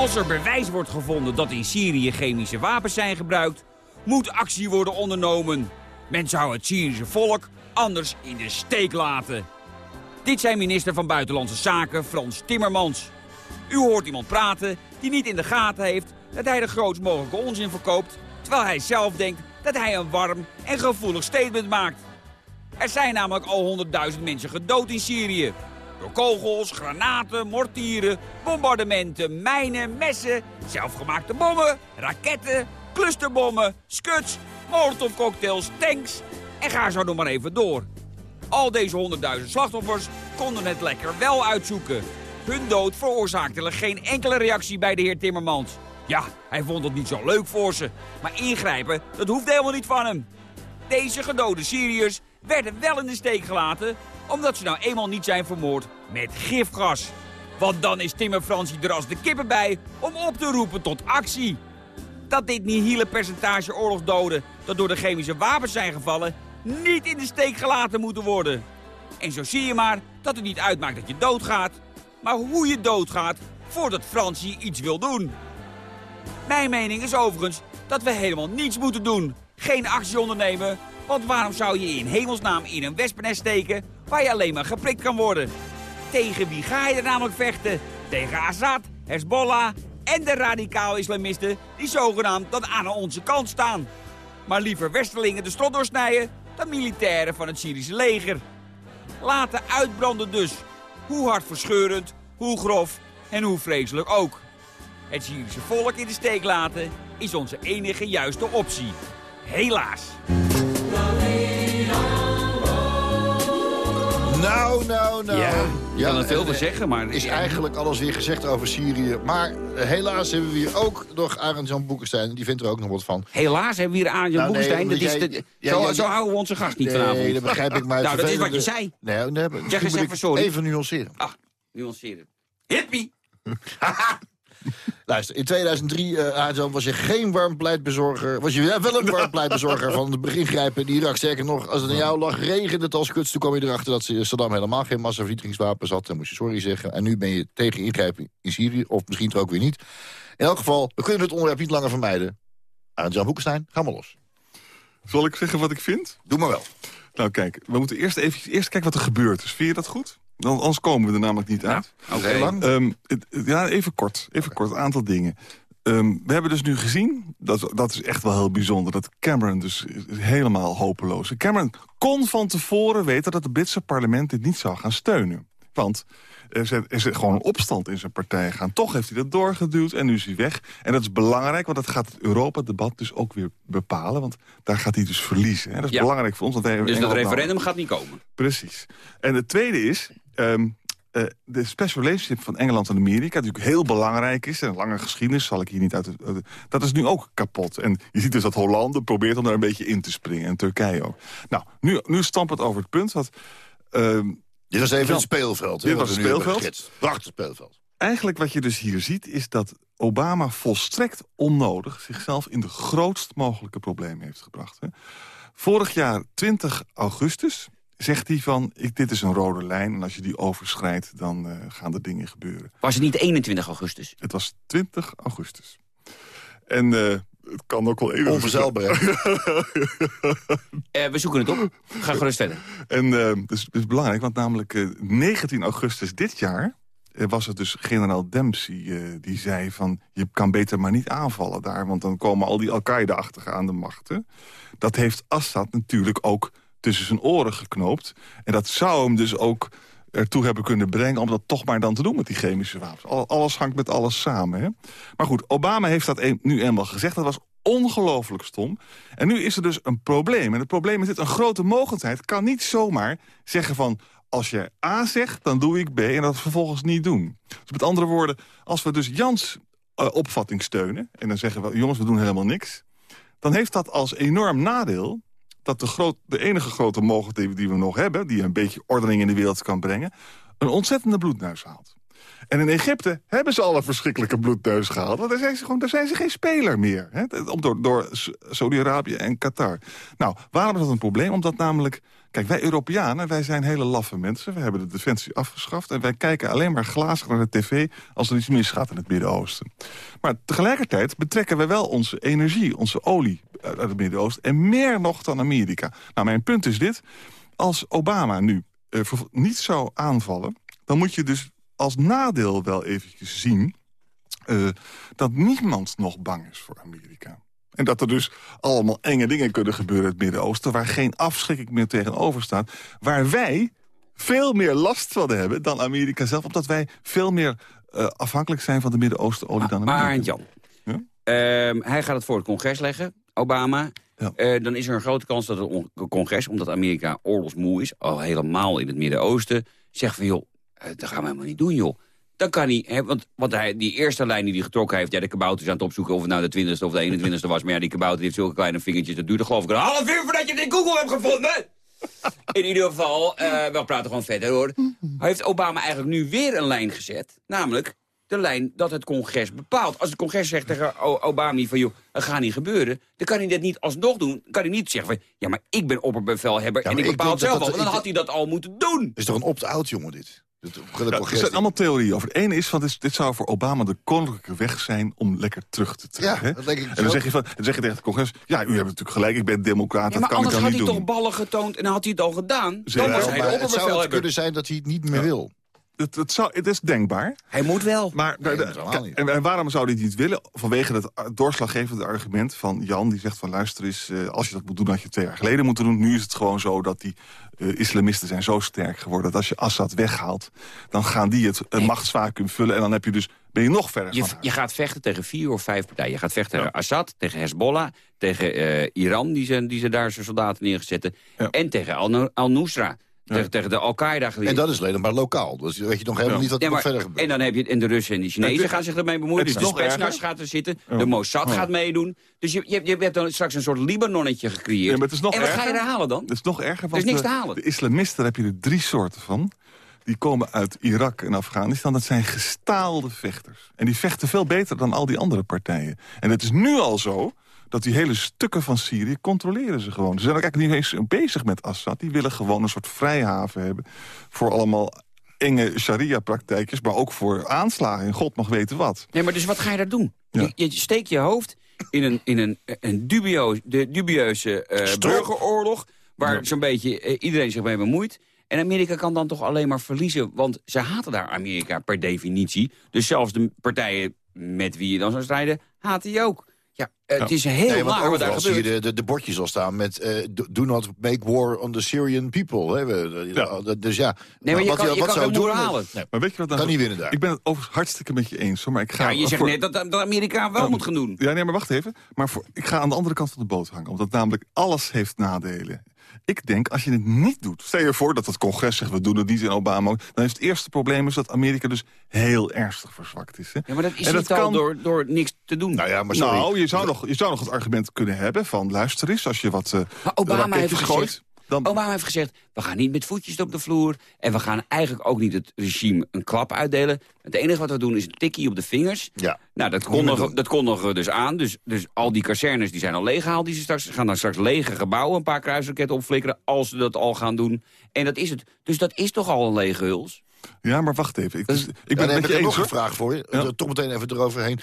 Als er bewijs wordt gevonden dat in Syrië chemische wapens zijn gebruikt, moet actie worden ondernomen. Men zou het Syrische volk anders in de steek laten. Dit zei minister van Buitenlandse Zaken Frans Timmermans. U hoort iemand praten die niet in de gaten heeft dat hij de grootst mogelijke onzin verkoopt, terwijl hij zelf denkt dat hij een warm en gevoelig statement maakt. Er zijn namelijk al honderdduizend mensen gedood in Syrië. Door kogels, granaten, mortieren, bombardementen, mijnen, messen, zelfgemaakte bommen, raketten, clusterbommen, skuts, molotovcocktails, tanks en ga zo nog maar even door. Al deze honderdduizend slachtoffers konden het lekker wel uitzoeken. Hun dood veroorzaakte geen enkele reactie bij de heer Timmermans. Ja, hij vond het niet zo leuk voor ze. Maar ingrijpen, dat hoeft helemaal niet van hem. Deze gedode Syriërs werden wel in de steek gelaten... omdat ze nou eenmaal niet zijn vermoord met gifgas. Want dan is Timmer Fransie er als de kippen bij om op te roepen tot actie. Dat dit nihile percentage oorlogsdoden dat door de chemische wapens zijn gevallen... niet in de steek gelaten moeten worden. En zo zie je maar dat het niet uitmaakt dat je doodgaat... maar hoe je doodgaat voordat Fransie iets wil doen. Mijn mening is overigens dat we helemaal niets moeten doen. Geen actie ondernemen, want waarom zou je in hemelsnaam in een wespennest steken... waar je alleen maar geprikt kan worden? Tegen wie ga je er namelijk vechten? Tegen Assad, Hezbollah en de radicaal-islamisten... die zogenaamd dan aan onze kant staan. Maar liever westerlingen de strot doorsnijden... dan militairen van het Syrische leger. Laten uitbranden dus. Hoe hartverscheurend, hoe grof en hoe vreselijk ook. Het Syrische volk in de steek laten is onze enige juiste optie. Helaas. Nou, nou, nou. Ja, je kan er veel van eh, zeggen, maar... Is eigenlijk alles weer gezegd over Syrië. Maar eh, helaas hebben we hier ook nog Arend-Jan Boekenstein. Die vindt er ook nog wat van. Helaas hebben we hier Arjan Nou, nee, Boekenstein. dat is de- ja, zo, ja, zo houden we onze gast niet nee, vanavond. dat begrijp ik. Maar nou, dat is wat je zei. Nee, nee, Zeg eens even sorry. Even nuanceren. Ah, nuanceren. Hit me. Luister, in 2003 uh, was je geen warm pleitbezorger. Was je wel een warm pleitbezorger van het ingrijpen in Irak. Zeker nog, als het aan jou lag, regende het als kuts. Toen kwam je erachter dat Saddam helemaal geen massavernietigingswapens had. Dan moest je sorry zeggen. En nu ben je tegen ingrijpen in Syrië. Of misschien toch ook weer niet. In elk geval, we kunnen het onderwerp niet langer vermijden. Aan Jan Hoekenstein, ga maar los. Zal ik zeggen wat ik vind? Doe maar wel. Nou kijk, we moeten eerst even eerst kijken wat er gebeurt. Dus vind je dat goed? Dan, anders komen we er namelijk niet uit. Ja, lang? Um, ja, even kort. Even kort, een aantal dingen. Um, we hebben dus nu gezien, dat, dat is echt wel heel bijzonder... dat Cameron dus helemaal hopeloos... Cameron kon van tevoren weten dat het Britse parlement dit niet zou gaan steunen. Want er is gewoon een opstand in zijn partij gaan. Toch heeft hij dat doorgeduwd en nu is hij weg. En dat is belangrijk, want dat gaat het Europa-debat dus ook weer bepalen. Want daar gaat hij dus verliezen. Hè. Dat is Ja. belangrijk voor ons. Want Dus dat referendum gaat niet komen. Precies. En het tweede is... ehm, eh, de special relationship van Engeland en Amerika... natuurlijk heel belangrijk is, en een lange geschiedenis... zal ik hier niet uit... dat is nu ook kapot. En je ziet dus dat Hollande probeert om daar een beetje in te springen. En Turkije ook. Nou, nu, nu stampt het over het punt dat... ehm, Dit was even het speelveld. Dit was hebben speelveld. Prachtig speelveld. Eigenlijk wat je dus hier ziet is dat Obama volstrekt onnodig... zichzelf in de grootst mogelijke problemen heeft gebracht. Hè. Vorig jaar 20 augustus zegt hij van... Ik, dit is een rode lijn en als je die overschrijdt... dan eh, gaan er dingen gebeuren. Was het niet 21 augustus? Het was 20 augustus. En eh, het kan ook wel even... Onverzeilbaar. Eh, we zoeken het op. Ga gerust verder. En eh, dat is, dat is belangrijk, want namelijk eh, 19 augustus dit jaar... was het dus generaal Dempsey eh, die zei van... je kan beter maar niet aanvallen daar... want dan komen al die Al-Qaeda-achtigen aan de macht. hè. Dat heeft Assad natuurlijk ook tussen zijn oren geknoopt. En dat zou hem dus ook ertoe hebben kunnen brengen... om dat toch maar dan te doen met die chemische wapens. Al- alles hangt met alles samen. Hè? Maar goed, Obama heeft dat nu eenmaal gezegd. Dat was ongelooflijk stom. En nu is er dus een probleem. En het probleem is dit, een grote mogendheid kan niet zomaar zeggen van... als je A zegt, dan doe ik B en dat vervolgens niet doen. Dus met andere woorden, als we dus Jans eh, opvatting steunen... en dan zeggen we, jongens, we doen helemaal niks... dan heeft dat als enorm nadeel dat de, groot, de enige grote mogelijkheid die we nog hebben... die een beetje ordening in de wereld kan brengen... een ontzettende bloedneus haalt. En in Egypte hebben ze al een verschrikkelijke bloedneus gehaald. Want daar zijn ze, gewoon, daar zijn ze geen speler meer. Hè? Door, door Saudi-Arabië en Qatar. Nou, waarom is dat een probleem? Omdat namelijk... Kijk, wij Europeanen, wij zijn hele laffe mensen. We hebben de defensie afgeschaft. En wij kijken alleen maar glazig naar de tv... als er iets misgaat in het Midden-Oosten. Maar tegelijkertijd betrekken we wel onze energie, onze olie uit het Midden-Oosten. En meer nog dan Amerika. Nou, mijn punt is dit. Als Obama nu eh, niet zou aanvallen... dan moet je dus als nadeel wel eventjes zien... eh, dat niemand nog bang is voor Amerika. En dat er dus allemaal enge dingen kunnen gebeuren in het Midden-Oosten... waar geen afschrikking meer tegenover staat. Waar wij veel meer last van hebben dan Amerika zelf... omdat wij veel meer eh, afhankelijk zijn van de Midden-Oosten-olie dan Amerika. Maar Jan, Ehm, hij gaat het voor het congres leggen, Obama. Eh, dan is er een grote kans dat het on- congres, omdat Amerika oorlogsmoe is... al helemaal in het Midden-Oosten, zegt van... joh, eh, dat gaan we helemaal niet doen, joh. Dan kan hij, hè, want, want hij, die eerste lijn die hij getrokken heeft... ja, de kabouter is aan het opzoeken of het nou de 20ste of de 21ste was... maar ja, die kabouter heeft zulke kleine vingertjes... dat duurde geloof ik een half uur voordat je het in Google hebt gevonden! In ieder geval, eh, we praten gewoon verder hoor. Hij heeft Obama eigenlijk nu weer een lijn gezet. Namelijk de lijn dat het congres bepaalt. Als het congres zegt tegen Obama van... joh, dat gaat niet gebeuren, dan kan hij dat niet alsnog doen. Dan kan hij niet zeggen van... ja, maar ik ben opperbevelhebber en ik ik bepaal het zelf dat al. Dan had hij dat al moeten doen. is toch een opt-out, jongen, dit? Het, het Ja, er zijn allemaal theorieën over. Het ene is, van, dit, dit zou voor Obama de koninklijke weg zijn om lekker terug te trekken. Ja, hè? dat denk ik en zo. dan zeg, je van, dan zeg je tegen het congres... ja, u hebt natuurlijk gelijk, ik ben democraat, Ja, dat maar kan ik anders dan had niet hij doen. toch ballen getoond en dan had hij het al gedaan. Dan was hij de maar het zou het kunnen zijn dat hij het niet meer wil. Het, het, zou, het is denkbaar. Hij moet wel. Maar Nee, de- niet. en, en waarom zou hij het niet willen? Vanwege het doorslaggevende argument van Jan. Die zegt van luister eens, eh, als je dat moet doen... had je twee jaar geleden moeten doen. Nu is het gewoon zo dat die eh, islamisten zijn zo sterk geworden... dat als je Assad weghaalt, dan gaan die het uh, machtsvacuum vullen... en dan heb je dus, ben je nog verder Je, van je gaat vechten tegen vier of vijf partijen. Je gaat vechten tegen Assad, tegen Hezbollah, tegen eh, Iran... Die ze, die ze daar zijn soldaten neerzetten. En tegen Al- Al-Nusra. Tegen, tegen de Al-Qaeda. En dat is alleen maar lokaal. Dus weet je nog helemaal niet wat er maar- verder gebeurt. En dan heb je en de Russen en de Chinezen gaan zich ermee bemoeien. Dus is de. Spetsnaz gaat er zitten. Ja. De Mossad Ja. gaat meedoen. Dus je, je, je hebt dan straks een soort Libanonnetje gecreëerd. Ja, maar het is nog en wat erger. ga je er halen dan? Het is nog erger, Er is niks de, te halen. de islamisten, daar heb je er drie soorten van. Die die komen uit Irak en Afghanistan. Dat zijn gestaalde vechters. En die vechten veel beter dan al die andere partijen. En het is nu al zo dat die hele stukken van Syrië controleren ze gewoon. Ze zijn ook eigenlijk niet eens bezig met Assad. Die willen gewoon een soort vrijhaven hebben voor allemaal enge sharia-praktijkjes... maar ook voor aanslagen en god mag weten wat. Nee, maar dus wat ga je daar doen? Je, je steekt je hoofd in een, in een, een dubio, de dubieuze uh, burgeroorlog... waar zo'n beetje uh, iedereen zich mee bemoeit. En Amerika kan dan toch alleen maar verliezen... want ze haten daar Amerika per definitie. Dus zelfs de partijen met wie je dan zou strijden, haten je ook. Ja, het is heel nee, waar wat daar overal zie je de, de, de bordjes al staan met uh, do, do not make war on the Syrian people. Hè? We, Ja. Dus ja, Nee, maar je wat, kan- wat je kan zou doen? halen. Nee, Maar weet je wat dan... kan niet winnen daar. Ik ben het overigens hartstikke met je eens. Hoor, maar ik ga Ja, je zegt voor- net dat, dat Amerika wel moet gaan doen. Ja, nee, maar wacht even. Maar voor, ik ga aan de andere kant van de boot hangen. Omdat namelijk alles heeft nadelen. Ik denk, als je het niet doet... Stel je voor dat het congres zegt, we doen het niet in Obama... dan is het eerste probleem is dat Amerika dus heel ernstig verzwakt is. Hè? Ja, maar dat is En niet al kan- door, door niks te doen. Nou ja, maar sorry. Nou, je zou, nog, je zou nog het argument kunnen hebben van... luister eens, als je wat uh, Obama heeft gooit... Dan, Obama heeft gezegd, we gaan niet met voetjes op de vloer... en we gaan eigenlijk ook niet het regime een klap uitdelen. Het enige wat we doen is een tikkie op de vingers. Ja. Nou, dat kondigen, dat kondigen we dus aan. Dus, dus al die kazernes die zijn al leeggehaald. Die ze straks, gaan dan straks lege gebouwen, een paar kruisraketten opflikkeren... als ze dat al gaan doen. En dat is het. Dus dat is toch al een lege huls? ja, maar wacht even. Ik, dus, ik Ja, ben dan het heb met ik je nog een vraag voor je. Ja. Toch meteen even eroverheen.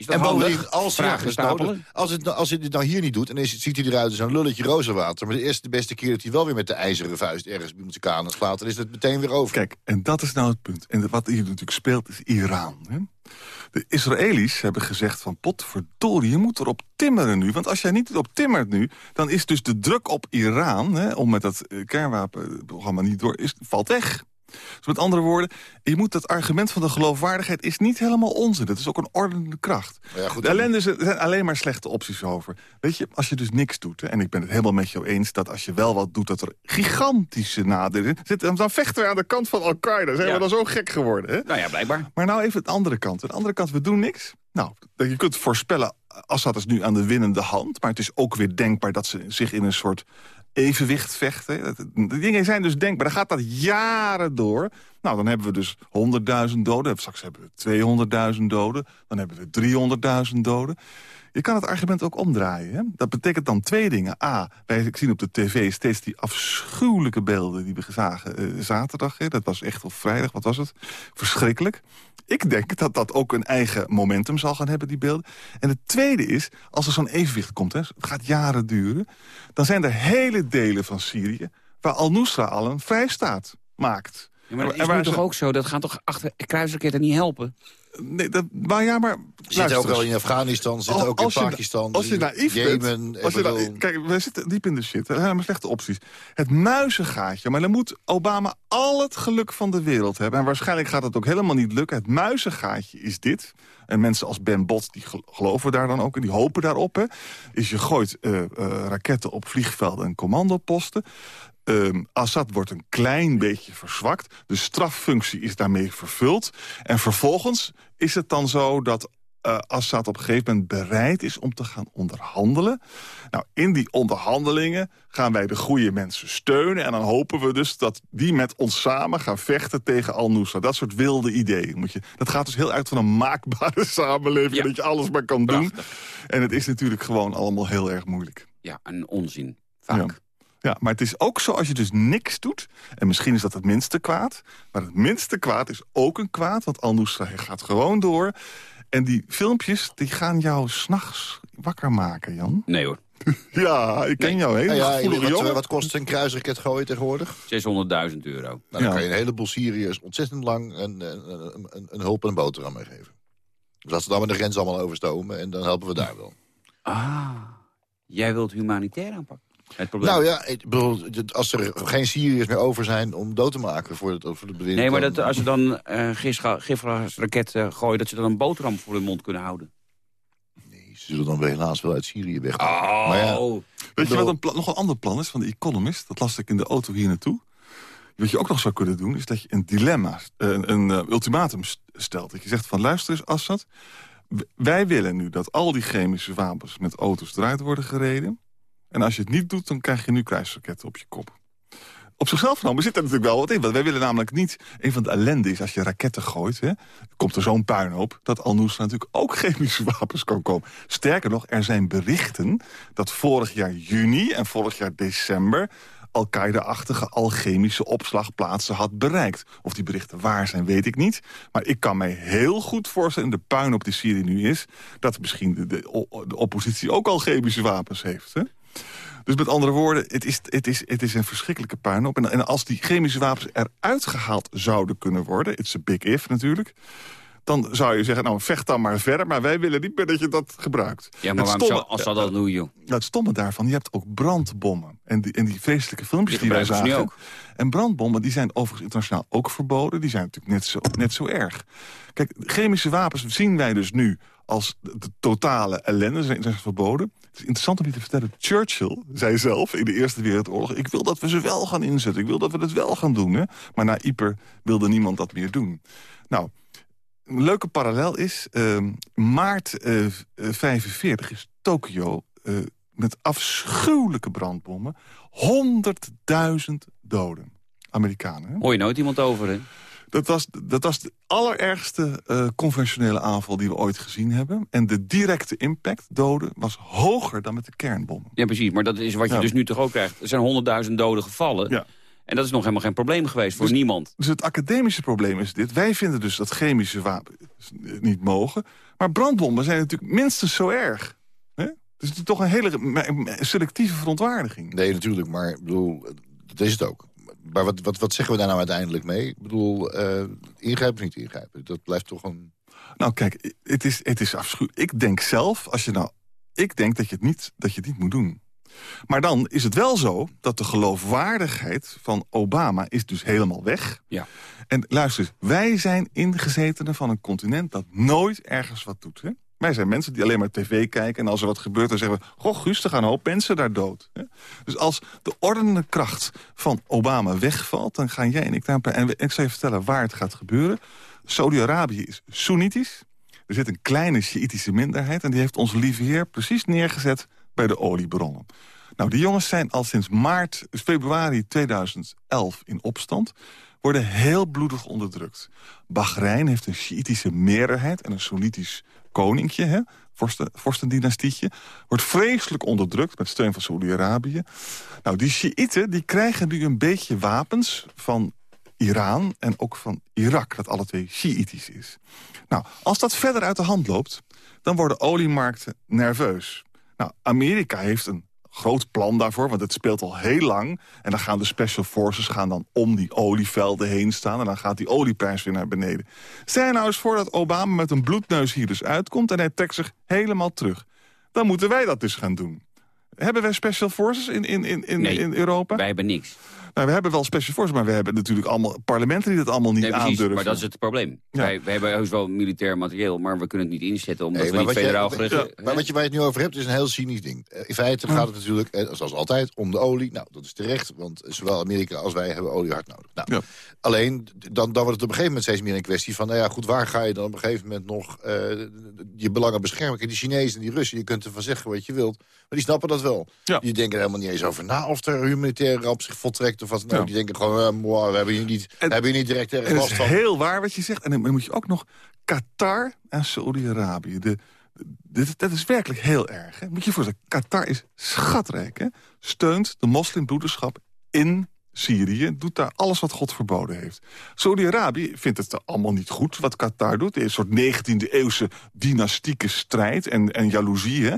Is dat En bovendien, als, ja, Vragen stapelen? als, het, als het nou hier niet doet... en is, ziet hij eruit als een lulletje rozenwater... maar de eerste de beste keer dat hij wel weer met de ijzeren vuist... ergens met zijn kanen slaat, dan is het meteen weer over. Kijk, en dat is nou het punt. En wat hier natuurlijk speelt is Iran. Hè? De Israëli's hebben gezegd van potverdorie, je moet erop timmeren nu. Want als jij niet op timmert nu, dan is dus de druk op Iran... Hè, om met dat eh, kernwapenprogramma niet door, is, valt weg. Dus met andere woorden, je moet dat argument van de geloofwaardigheid... is niet helemaal onzin. Dat is ook een ordenende kracht. Ja, goed, de ellende is, er zijn alleen maar slechte opties over. Weet je, als je dus niks doet... Hè, en ik ben het helemaal met jou eens dat als je wel wat doet... dat er gigantische nadelen zitten. Dan vechten we aan de kant van Al-Qaeda. Zijn Ja. we dan zo gek geworden, hè? Nou ja, blijkbaar. Maar nou even de andere kant. De andere kant, we doen niks. Nou, je kunt voorspellen, Assad is nu aan de winnende hand... maar het is ook weer denkbaar dat ze zich in een soort evenwicht vechten. De dingen zijn dus denkbaar. Dan gaat dat jaren door. Nou, dan hebben we dus 100.000 doden. Straks hebben we 200.000 doden. Dan hebben we 300.000 doden. Je kan het argument ook omdraaien. Hè? Dat betekent dan twee dingen. A, wij zien op de tv steeds die afschuwelijke beelden... die we zagen eh, zaterdag. Hè? Dat was echt, of vrijdag, wat was het? Verschrikkelijk. Ik denk dat dat ook een eigen momentum zal gaan hebben, die beelden. En het tweede is, als er zo'n evenwicht komt... Hè, het gaat jaren duren... dan zijn er hele delen van Syrië... waar Al-Nusra al een vrijstaat maakt. Ja, maar dat is nu toch ook zo? Dat gaat toch achter kruisraketten niet helpen? Nee, dat, maar ja, maar... Zit ook wel in Afghanistan, zit Al- ook in Pakistan. Als je naïef Jemen, bent... Als je bedoel- kijk, we zitten diep in de shit. Er zijn helemaal slechte opties. Het muizengaatje. Maar dan moet Obama al het geluk van de wereld hebben. En waarschijnlijk gaat het ook helemaal niet lukken. Het muizengaatje is dit. En mensen als Ben Bot, die gel- geloven daar dan ook. En die hopen daarop. Hè, is je gooit eh, eh, raketten op vliegvelden en commandoposten. Ehm, Assad wordt een klein beetje verzwakt. De straffunctie is daarmee vervuld. En vervolgens is het dan zo dat eh, Assad op een gegeven moment bereid is om te gaan onderhandelen. Nou, in die onderhandelingen gaan wij de goede mensen steunen... en dan hopen we dus dat die met ons samen gaan vechten tegen Al-Nusra. Dat soort wilde ideeën. Moet je, dat gaat dus heel uit van een maakbare samenleving... Ja. dat je alles maar kan doen. En het is natuurlijk gewoon allemaal heel erg moeilijk. Ja, een onzin. Vaak. Ja. Ja, maar het is ook zo als je dus niks doet... en misschien is dat het minste kwaad... maar het minste kwaad is ook een kwaad... want Al-Nusra gaat gewoon door... en die filmpjes die gaan jou s'nachts wakker maken, Jan. Nee hoor, Ja, ik ken jou, hè? Ja, ja, wat, jongen. wat kost een kruisraket gooien tegenwoordig? 600.000 euro. Nou, dan Ja. kan je een heleboel Syriërs ontzettend lang een, een, een, een, een hulp en een boterham meegeven. Dus als ze dan met de grens allemaal overstomen, en dan helpen we daar wel. Ah, jij wilt humanitair aanpakken. Het probleem. Nou ja, ik bedoel, als er geen Syriërs meer over zijn om dood te maken voor, het, voor de bediening... nee, maar dat, als ze dan eh gifgasraketten gooien... dat ze dan een boterham voor hun mond kunnen houden. Nee, ze zullen dan helaas wel uit Syrië weg. Oh, Maar ja, Weet je wat een nog een ander plan is van de Economist? Dat las ik in de auto hier naartoe. Wat je ook nog zou kunnen doen, is dat je een dilemma, een, een eh, ultimatum st- stelt. Dat je zegt van, luister eens Assad... wij willen nu dat al die chemische wapens met auto's eruit worden gereden. En als je het niet doet, dan krijg je nu kruisraketten op je kop. op zichzelf genomen zit er natuurlijk wel wat in. Want wij willen namelijk niet... Een van de ellende is als je raketten gooit... Hè, komt er zo'n puinhoop dat Al-Nusra natuurlijk ook chemische wapens kan komen. Sterker nog, er zijn berichten dat vorig jaar juni en vorig jaar december... Al-Qaeda-achtige alchemische opslagplaatsen had bereikt. Of die berichten waar zijn, weet ik niet. Maar ik kan mij heel goed voorstellen, de puin op die Syrië nu is... dat misschien de, oppositie ook al chemische wapens heeft. Hè? Dus met andere woorden, het is, het is, het is een verschrikkelijke puinhoop. En, en als die chemische wapens eruit gehaald zouden kunnen worden... it's a big if natuurlijk dan zou je zeggen, nou, vecht dan maar verder... maar wij willen niet meer dat je dat gebruikt. Ja, maar waarom zou, als dat dat doen, joh? Nou, het stomme daarvan, je hebt ook brandbommen. En die, en die vreselijke filmpjes die, wij zagen. Ook. En brandbommen, die zijn overigens internationaal ook verboden. Die zijn natuurlijk net zo, net zo erg. Kijk, chemische wapens zien wij dus nu als de totale ellende zijn, verboden. Het is interessant om je te vertellen. Churchill zei zelf in de Eerste Wereldoorlog... ik wil dat we ze wel gaan inzetten. Ik wil dat we het wel gaan doen. Hè? Maar na Yper wilde niemand dat meer doen. Nou, een leuke parallel is... Uh, maart uh, 45 is Tokio uh, met afschuwelijke brandbommen... 100.000 doden. Amerikanen. Hè? Hoor je nooit iemand over, hè? Dat was, dat was de allerergste uh, conventionele aanval die we ooit gezien hebben. En de directe impact, doden, was hoger dan met de kernbommen. Ja, precies. Maar dat is wat je ja. dus nu toch ook krijgt. Er zijn honderdduizend doden gevallen. Ja. En dat is nog helemaal geen probleem geweest voor dus, niemand. Dus het academische probleem is dit. Wij vinden dus dat chemische wapens niet mogen. Maar brandbommen zijn natuurlijk minstens zo erg. Hè? Dus het is toch een hele selectieve verontwaardiging. Nee, natuurlijk. Maar ik bedoel, dat is het ook. Maar wat, wat, wat zeggen we daar nou uiteindelijk mee? Ik bedoel, uh, ingrijpen of niet ingrijpen? Dat blijft toch een... Nou kijk, het is, het is afschuwelijk. Ik denk zelf, als je nou... Ik denk dat je, het niet, dat je het niet moet doen. Maar dan is het wel zo dat de geloofwaardigheid van Obama is dus helemaal weg. Ja. En luister, wij zijn ingezetenen van een continent dat nooit ergens wat doet. Hè? Wij zijn mensen die alleen maar tv kijken... en als er wat gebeurt, dan zeggen we... goh, Guus, er gaan een hoop mensen daar dood. Dus als de ordenende kracht van Obama wegvalt... dan gaan jij en ik daar... En ik zal je vertellen waar het gaat gebeuren. Saudi-Arabië is Soenitisch. Er zit een kleine Sjiitische minderheid... en die heeft onze lieve heer precies neergezet bij de oliebronnen. Nou, die jongens zijn al sinds maart, februari 2011 in opstand worden heel bloedig onderdrukt. Bahrein heeft een Sjiitische meerderheid en een Soenitisch koninkje, hè, vorsten, vorstendynastietje, wordt vreselijk onderdrukt met steun van Saudi-Arabië. Nou, die Sjiiten die krijgen nu een beetje wapens van Iran en ook van Irak, dat alle twee Sjiitisch is. Nou, als dat verder uit de hand loopt, dan worden oliemarkten nerveus. Nou, Amerika heeft een groot plan daarvoor, want het speelt al heel lang. En dan gaan de special forces gaan dan om die olievelden heen staan... en dan gaat die olieprijs weer naar beneden. Stel nou eens voor dat Obama met een bloedneus hier dus uitkomt... en hij trekt zich helemaal terug. Dan moeten wij dat dus gaan doen. Hebben wij special forces in, in, in, in, nee, in Europa? wij hebben niks. Nou, we hebben wel special forces, maar we hebben natuurlijk allemaal parlementen die dat allemaal niet nee, precies, aandurven. Maar dat is het probleem. Ja. Wij, wij hebben heus wel militair materieel, maar we kunnen het niet inzetten omdat Nee, we niet federaal je- gericht... ja, maar wat je waar je het nu over hebt is een heel cynisch ding. Eh, In feite gaat het natuurlijk, eh, zoals altijd, om de olie. Nou, dat is terecht, want zowel Amerika als wij hebben olie hard nodig. Nou, Ja. Alleen, dan, dan wordt het op een gegeven moment steeds meer een kwestie van... nou ja, goed, waar ga je dan op een gegeven moment nog eh, je belangen beschermen? Kijk, die Chinezen en die Russen, je kunt ervan zeggen wat je wilt. Maar die snappen dat wel. Ja. Die denken er helemaal niet eens over na of er humanitaire ramp zich voltrekt dan ook. Ja. Die denken gewoon, eh, we hebben hier niet, hebben hier niet direct erg het last is van. heel waar wat je zegt. En dan moet je ook nog Qatar en Saudi-Arabië. De, dit, dat is werkelijk heel erg. Hè? Moet je je voorstellen, Qatar is schatrijk. Hè? Steunt de moslimbroederschap in Syrië. Doet daar alles wat God verboden heeft. Saudi-Arabië vindt het allemaal niet goed wat Qatar doet. Is een soort 19e eeuwse dynastieke strijd en, en jaloezie. Hè?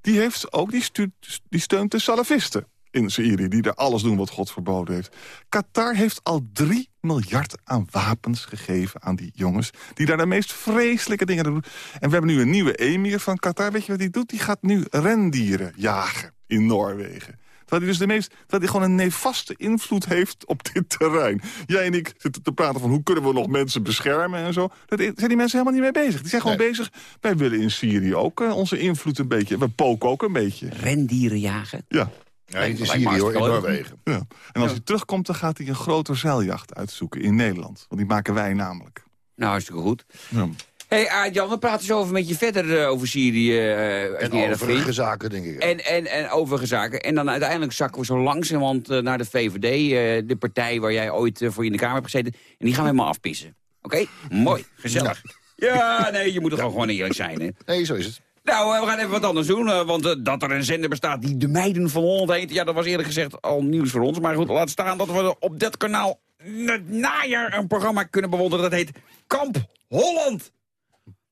Die, heeft ook, die, stu- die steunt de salafisten in Syrië... die daar alles doen wat God verboden heeft. Qatar heeft al 3 miljard aan wapens gegeven aan die jongens... die daar de meest vreselijke dingen doen. En we hebben nu een nieuwe emir van Qatar. Weet je wat die doet? Die gaat nu rendieren jagen in Noorwegen. Terwijl hij dus de meest, terwijl hij gewoon een nefaste invloed heeft op dit terrein. Jij en ik zitten te praten van hoe kunnen we nog mensen beschermen en zo. Daar zijn die mensen helemaal niet mee bezig. Die zijn gewoon Nee. bezig. Wij willen in Syrië ook eh, onze invloed een beetje. We poken ook een beetje. Rendieren jagen. Ja. Ja, in Syrië hoor, in. Noorwegen. Ja. En als hij terugkomt, dan gaat hij een grote zeiljacht uitzoeken in Nederland. Want die maken wij namelijk. Nou, hartstikke goed. Ja. hey, Aart-Jan, we praten zo over met je verder eh, over Syrië. eh, En overige zaken, denk ik. En, en, en overige zaken. En dan uiteindelijk zakken we zo langzamerhand eh, naar de VVD. eh, de partij waar jij ooit voor je in de Kamer hebt gezeten. En die gaan we helemaal afpissen. Oké? Mooi. Gezellig. Ja, nee, je moet er gewoon, gewoon eerlijk zijn. Hè? Nee, zo is het. Nou, eh, we gaan even wat anders doen. eh, want eh, dat er een zender bestaat die de meiden van Holland heet... ja, dat was eerlijk gezegd al nieuws voor ons. Maar goed, laat staan dat we op dat kanaal het najaar een programma kunnen bewonderen. Dat heet Kamp Holland.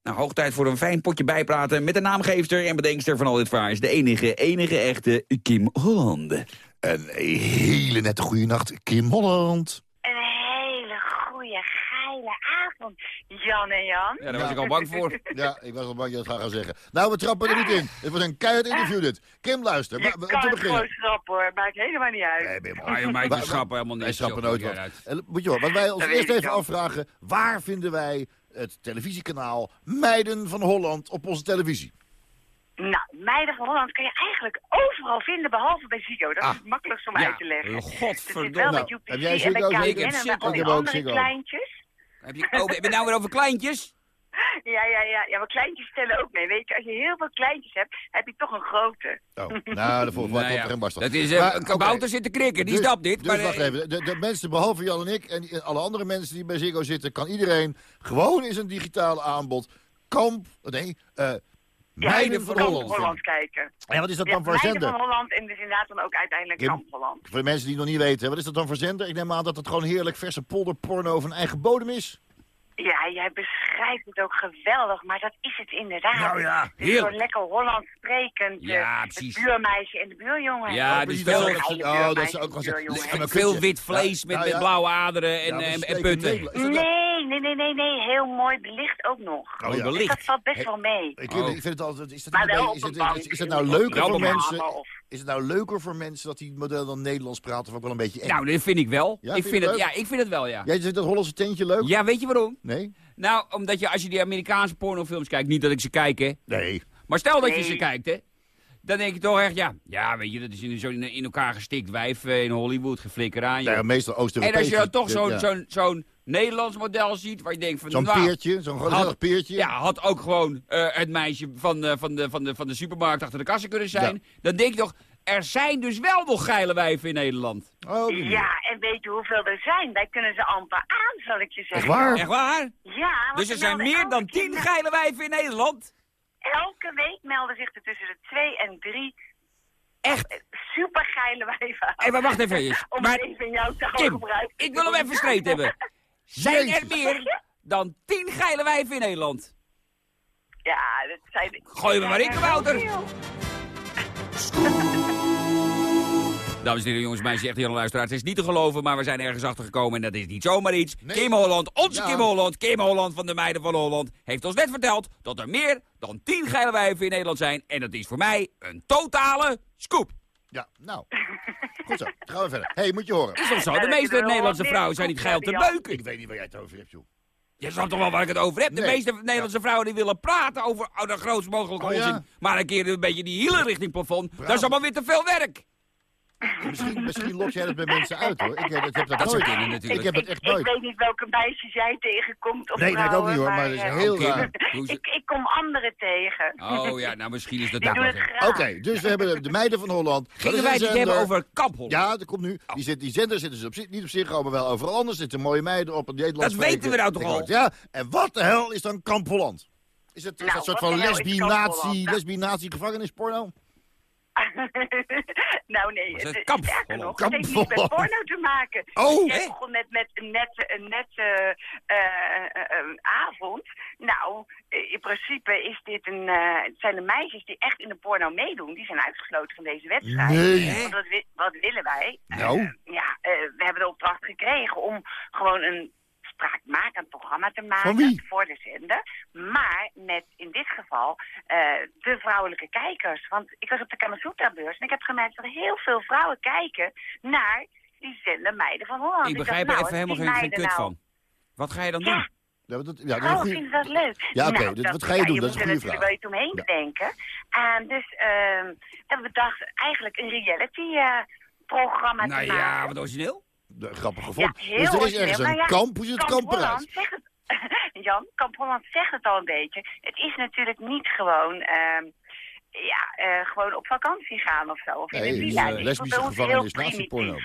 Nou, hoog tijd voor een fijn potje bijpraten... met de naamgeefster en bedenkster van al dit is de enige, enige echte Kim Holland. Een hele nette goede nacht, Kim Holland. Avond, Jan en Jan. Ja, daar was ik al bang voor. Ja, ik was al bang dat je dat gaat gaan zeggen. Nou, we trappen er niet in. Het wordt een keihard interview dit. Kim, luister. Je maar- kan te het beginnen. gewoon schrappen hoor, maakt helemaal niet uit. Nee, je Ah, schrappen helemaal niet. Wij schrappen nooit wat. Uit. En Moet je horen, wat wij ons Dat eerst even wel. afvragen... waar vinden wij het televisiekanaal Meiden van Holland op onze televisie? Nou, Meiden van Holland kun je eigenlijk overal vinden, behalve bij Ziggo. Dat Ah. is het makkelijkst om Ja, uit te leggen. Het zit wel godverdomme. met Nou, UPC heb jij en Ziggo? Ik heb en bij al die ook andere kleintjes. Heb je, oh, heb je nou weer over kleintjes? Ja, ja, ja, ja, maar kleintjes tellen ook mee. Weet je, als je heel veel kleintjes hebt, heb je toch een grote. Oh, nou, de volgende Nou ja, barst op. dat is, eh, Maar, een kabouter zit te krikken, die Dus- snapt dit. Dus maar, wacht eh, even, de, de mensen behalve Jan en ik en alle andere mensen die bij Ziggo zitten... kan iedereen gewoon in zijn digitale aanbod kamp, nee, eh Ja, Meiden je van Holland. Holland kijken. En wat is dat dan voor Meiden zender? van Holland en dus inderdaad dan ook uiteindelijk? Kamp Holland. Voor de mensen die het nog niet weten, wat is dat dan voor zender? Ik neem aan dat het gewoon heerlijk verse polderporno van eigen bodem is. Ja, jij beschrijft het ook geweldig, maar dat is het inderdaad. Nou ja, is. Zo lekker Hollands sprekend. Ja, eh, precies. Het buurmeisje en de buurjongen. Ja, Oh, dus dat is een oh, dat ze ook buurjongen. lekker veel wit vlees met, Ja, met ja. blauwe aderen en, Ja, maar en, putten. Is Nee, nee, nee, nee, nee, heel mooi belicht ook nog. Oh, ja. Dus belicht. dat valt best wel mee. Ik, Oh. ik vind het altijd, is, dat wel is, een het, is, is nou leuker wel voor mensen? Is het nou leuker voor mensen dat die model dan Nederlands praten of ook wel een beetje eng? Nou, dat vind ik wel. Ja, ik vind je vind het, ja, ik vind het wel, ja. Jij vindt dat Hollandse tentje leuk? Ja, weet je waarom? Nee? Nou, omdat je als je die Amerikaanse pornofilms kijkt, niet dat ik ze kijk, hè. Nee. Maar stel dat je ze kijkt, hè. Dan denk je toch echt, ja, ja, weet je, dat is in zo'n in elkaar gestikt wijf eh, in Hollywood, geflikker aan. joh. Ja, meestal en Oost-Europees. als je dan toch zo'n ja. zo'n zo'n Nederlands model ziet, waar je denkt van... Zo'n nou, peertje, zo'n had- gezellig peertje. Ja, had ook gewoon eh, het meisje van, eh, van, de, van, de, van de supermarkt achter de kassa kunnen zijn. Dan denk je toch, er zijn dus wel nog geile wijven in Nederland. Oh, Ja, en weet je hoeveel er zijn? Wij kunnen ze amper aan, zal ik je zeggen. Echt waar? Echt waar? Ja. want Dus er zijn meer dan tien keer- geile wijven in Nederland? Elke week melden zich er tussen de twee en drie Echt? supergeile wijven. Hé, maar wacht even eens. Om Maar- even in jouw taal Kim, gebruiken. ik wil hem even straight hebben. Zijn er meer dan tien geile wijven in Nederland? Ja, dat zijn... Gooi me maar in, Wouter. Dames en heren, jongens, meisjes, echt heel luisteraars. Het is niet te geloven, maar we zijn ergens achter gekomen en dat is niet zomaar iets. Nee. Kim Holland, onze Ja. Kim Holland, Kim Holland van de Meiden van Holland, heeft ons net verteld dat er meer dan 10 geile wijven in Nederland zijn. En dat is voor mij een totale scoop. Ja, nou. Goed zo, gaan we verder. Hé, hey, moet je horen. Is toch zo? De dat meeste er Nederlandse vrouwen zijn niet geil te beuken. Ik weet niet waar jij het over hebt, joh. Je snapt toch wel waar ik het over heb? De Nee. meeste Nederlandse vrouwen die willen praten over oh, de grootst mogelijke Oh, ja? onzin. Maar een keer een beetje die hielen richting plafond, dat is allemaal weer te veel werk. Misschien, misschien lok jij dat bij mensen uit, hoor. Ik heb, ik heb dat, nooit. natuurlijk. Ik heb het echt Ik nooit. weet niet welke meisjes jij tegenkomt. Of Nee, dat ook vrouwen, niet, hoor, maar dat is eh, heel raar. Ik, ik kom anderen tegen. Oh ja, nou misschien is dat daar. Oké, dus we hebben de, de meiden van Holland. Gingen wij een het hebben over Kamp Holland? Ja, dat komt nu. Die, zit, die zender zitten ze op, zich- niet op zich, maar wel overal anders. Er zitten mooie meiden op. Dat weten we nou toch al? Ja, en wat de hel is dan Kamp Holland? Is het is Nou, dat een soort van de nou nee, het het is kamp- sterker Holland? nog, het heeft niets met porno te maken. Oh, Jij begon net met een nette, een nette eh, eh, eh, avond. Nou, eh, in principe is dit een, eh, het zijn de meisjes die echt in de porno meedoen. Die zijn uitgesloten van deze wedstrijd. Nee. Want wat, wat willen wij? Nou? Eh, ja, eh, we hebben de opdracht gekregen om gewoon een spraakmakend programma te maken Van wie? voor de zender. Maar met in dit geval eh, de vrouwelijke kijkers. Want ik was op de Kamasutra-beurs en ik heb gemerkt dat heel veel vrouwen kijken naar die zender Meiden van Holland. Ik begrijp er nou, even helemaal geen, geen kut nou- van. Wat ga je dan Ja. doen? Ja, dat, ja, dat Oh, goeie- vind je dat leuk? Ja, oké, Nou, dus dat- wat ga je doen? ja, Dat is een moet goede er vraag. natuurlijk wel iets omheen denken. En dus ehm, hebben we bedacht eigenlijk een reality-programma Nou te maken. ja, wat origineel. De, grappig gevonden. Ja, heel dus er is ergens een Nou ja, kamp. Hoe ziet het Kamp kamp Jan, Kamp Holland zegt het al een beetje. Het is natuurlijk niet gewoon... ehm, ja, eh, gewoon op vakantie gaan of zo. Of in Nee, een het is, villa. eh, Het is lesbische gevangenis naast porno.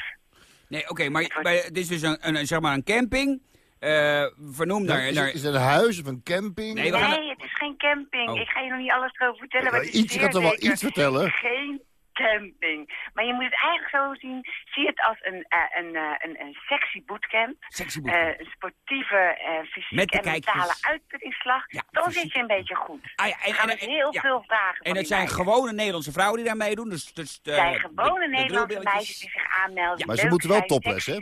Nee, oké, maar dit is dus een, een, zeg maar een camping. eh vernoemd naar... is, naar het, is het een huis of een camping? Nee, we gaan Nee, het is geen camping. Oh. Ik ga je nog niet alles erover vertellen. maar Ja, is iets, je zeer kan toch wel iets vertellen? Geen camping. Maar je moet het eigenlijk zo zien. Zie het als een, eh, een, eh, een, een sexy bootcamp. Sexy Eh, een sportieve, Met fysieke de en mentale uitputtingsslag. Dan fysiek. zit je een beetje goed. Ah, ja, en, gaan en, heel ja. veel vragen En het zijn meiden. gewone Nederlandse vrouwen die daar meedoen. Dus, dus Het zijn gewone de Nederlandse meisjes die zich aanmelden. Maar ze moeten wel topless, hè?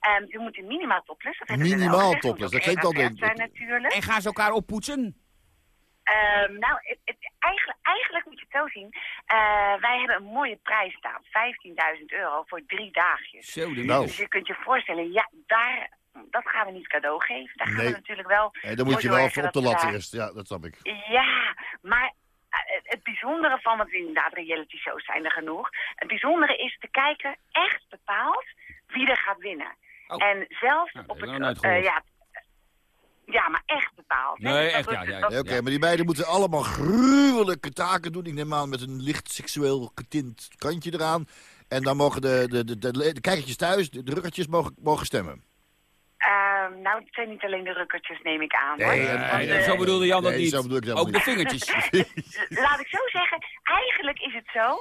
Ehm, ze moeten minimaal topless. Dat Minimaal topless, dat klinkt al echt denk- zijn natuurlijk. En gaan ze elkaar oppoetsen? Ehm, nou, het, het- eigenlijk, eigenlijk moet je het zo zien. Eh, wij hebben een mooie prijs staan. 15.000 euro voor drie dagjes. Zo, de Nou. Dus je kunt je voorstellen, ja, daar, dat gaan we niet cadeau geven. Daar gaan Nee. we natuurlijk wel Nee, dan moet je wel even op de lat daar- eerst. Ja, dat snap ik. Ja, maar eh, het, bijzondere van, want inderdaad reality shows zijn er genoeg. Het bijzondere is, de kijker echt bepaalt wie er gaat winnen. Oh. En zelfs Nou, op het... eh, gehoord. ja, ja, maar echt bepaald. hè. Nee, Dat echt, ja, ja, Oké, maar die meiden moeten allemaal gruwelijke taken doen. Ik neem aan met een licht seksueel getint kantje eraan. En dan mogen de, de, de, de, de kijkertjes thuis, de, de rukkertjes, mogen, mogen stemmen. Ehm, nou, het zijn niet alleen de rukkertjes, neem ik aan. hoor. Nee, Want, Nee, eh, zo bedoelde Jan dat nee, niet. zo bedoel ik het helemaal Ook de vingertjes. laat ik zo zeggen, eigenlijk is het zo.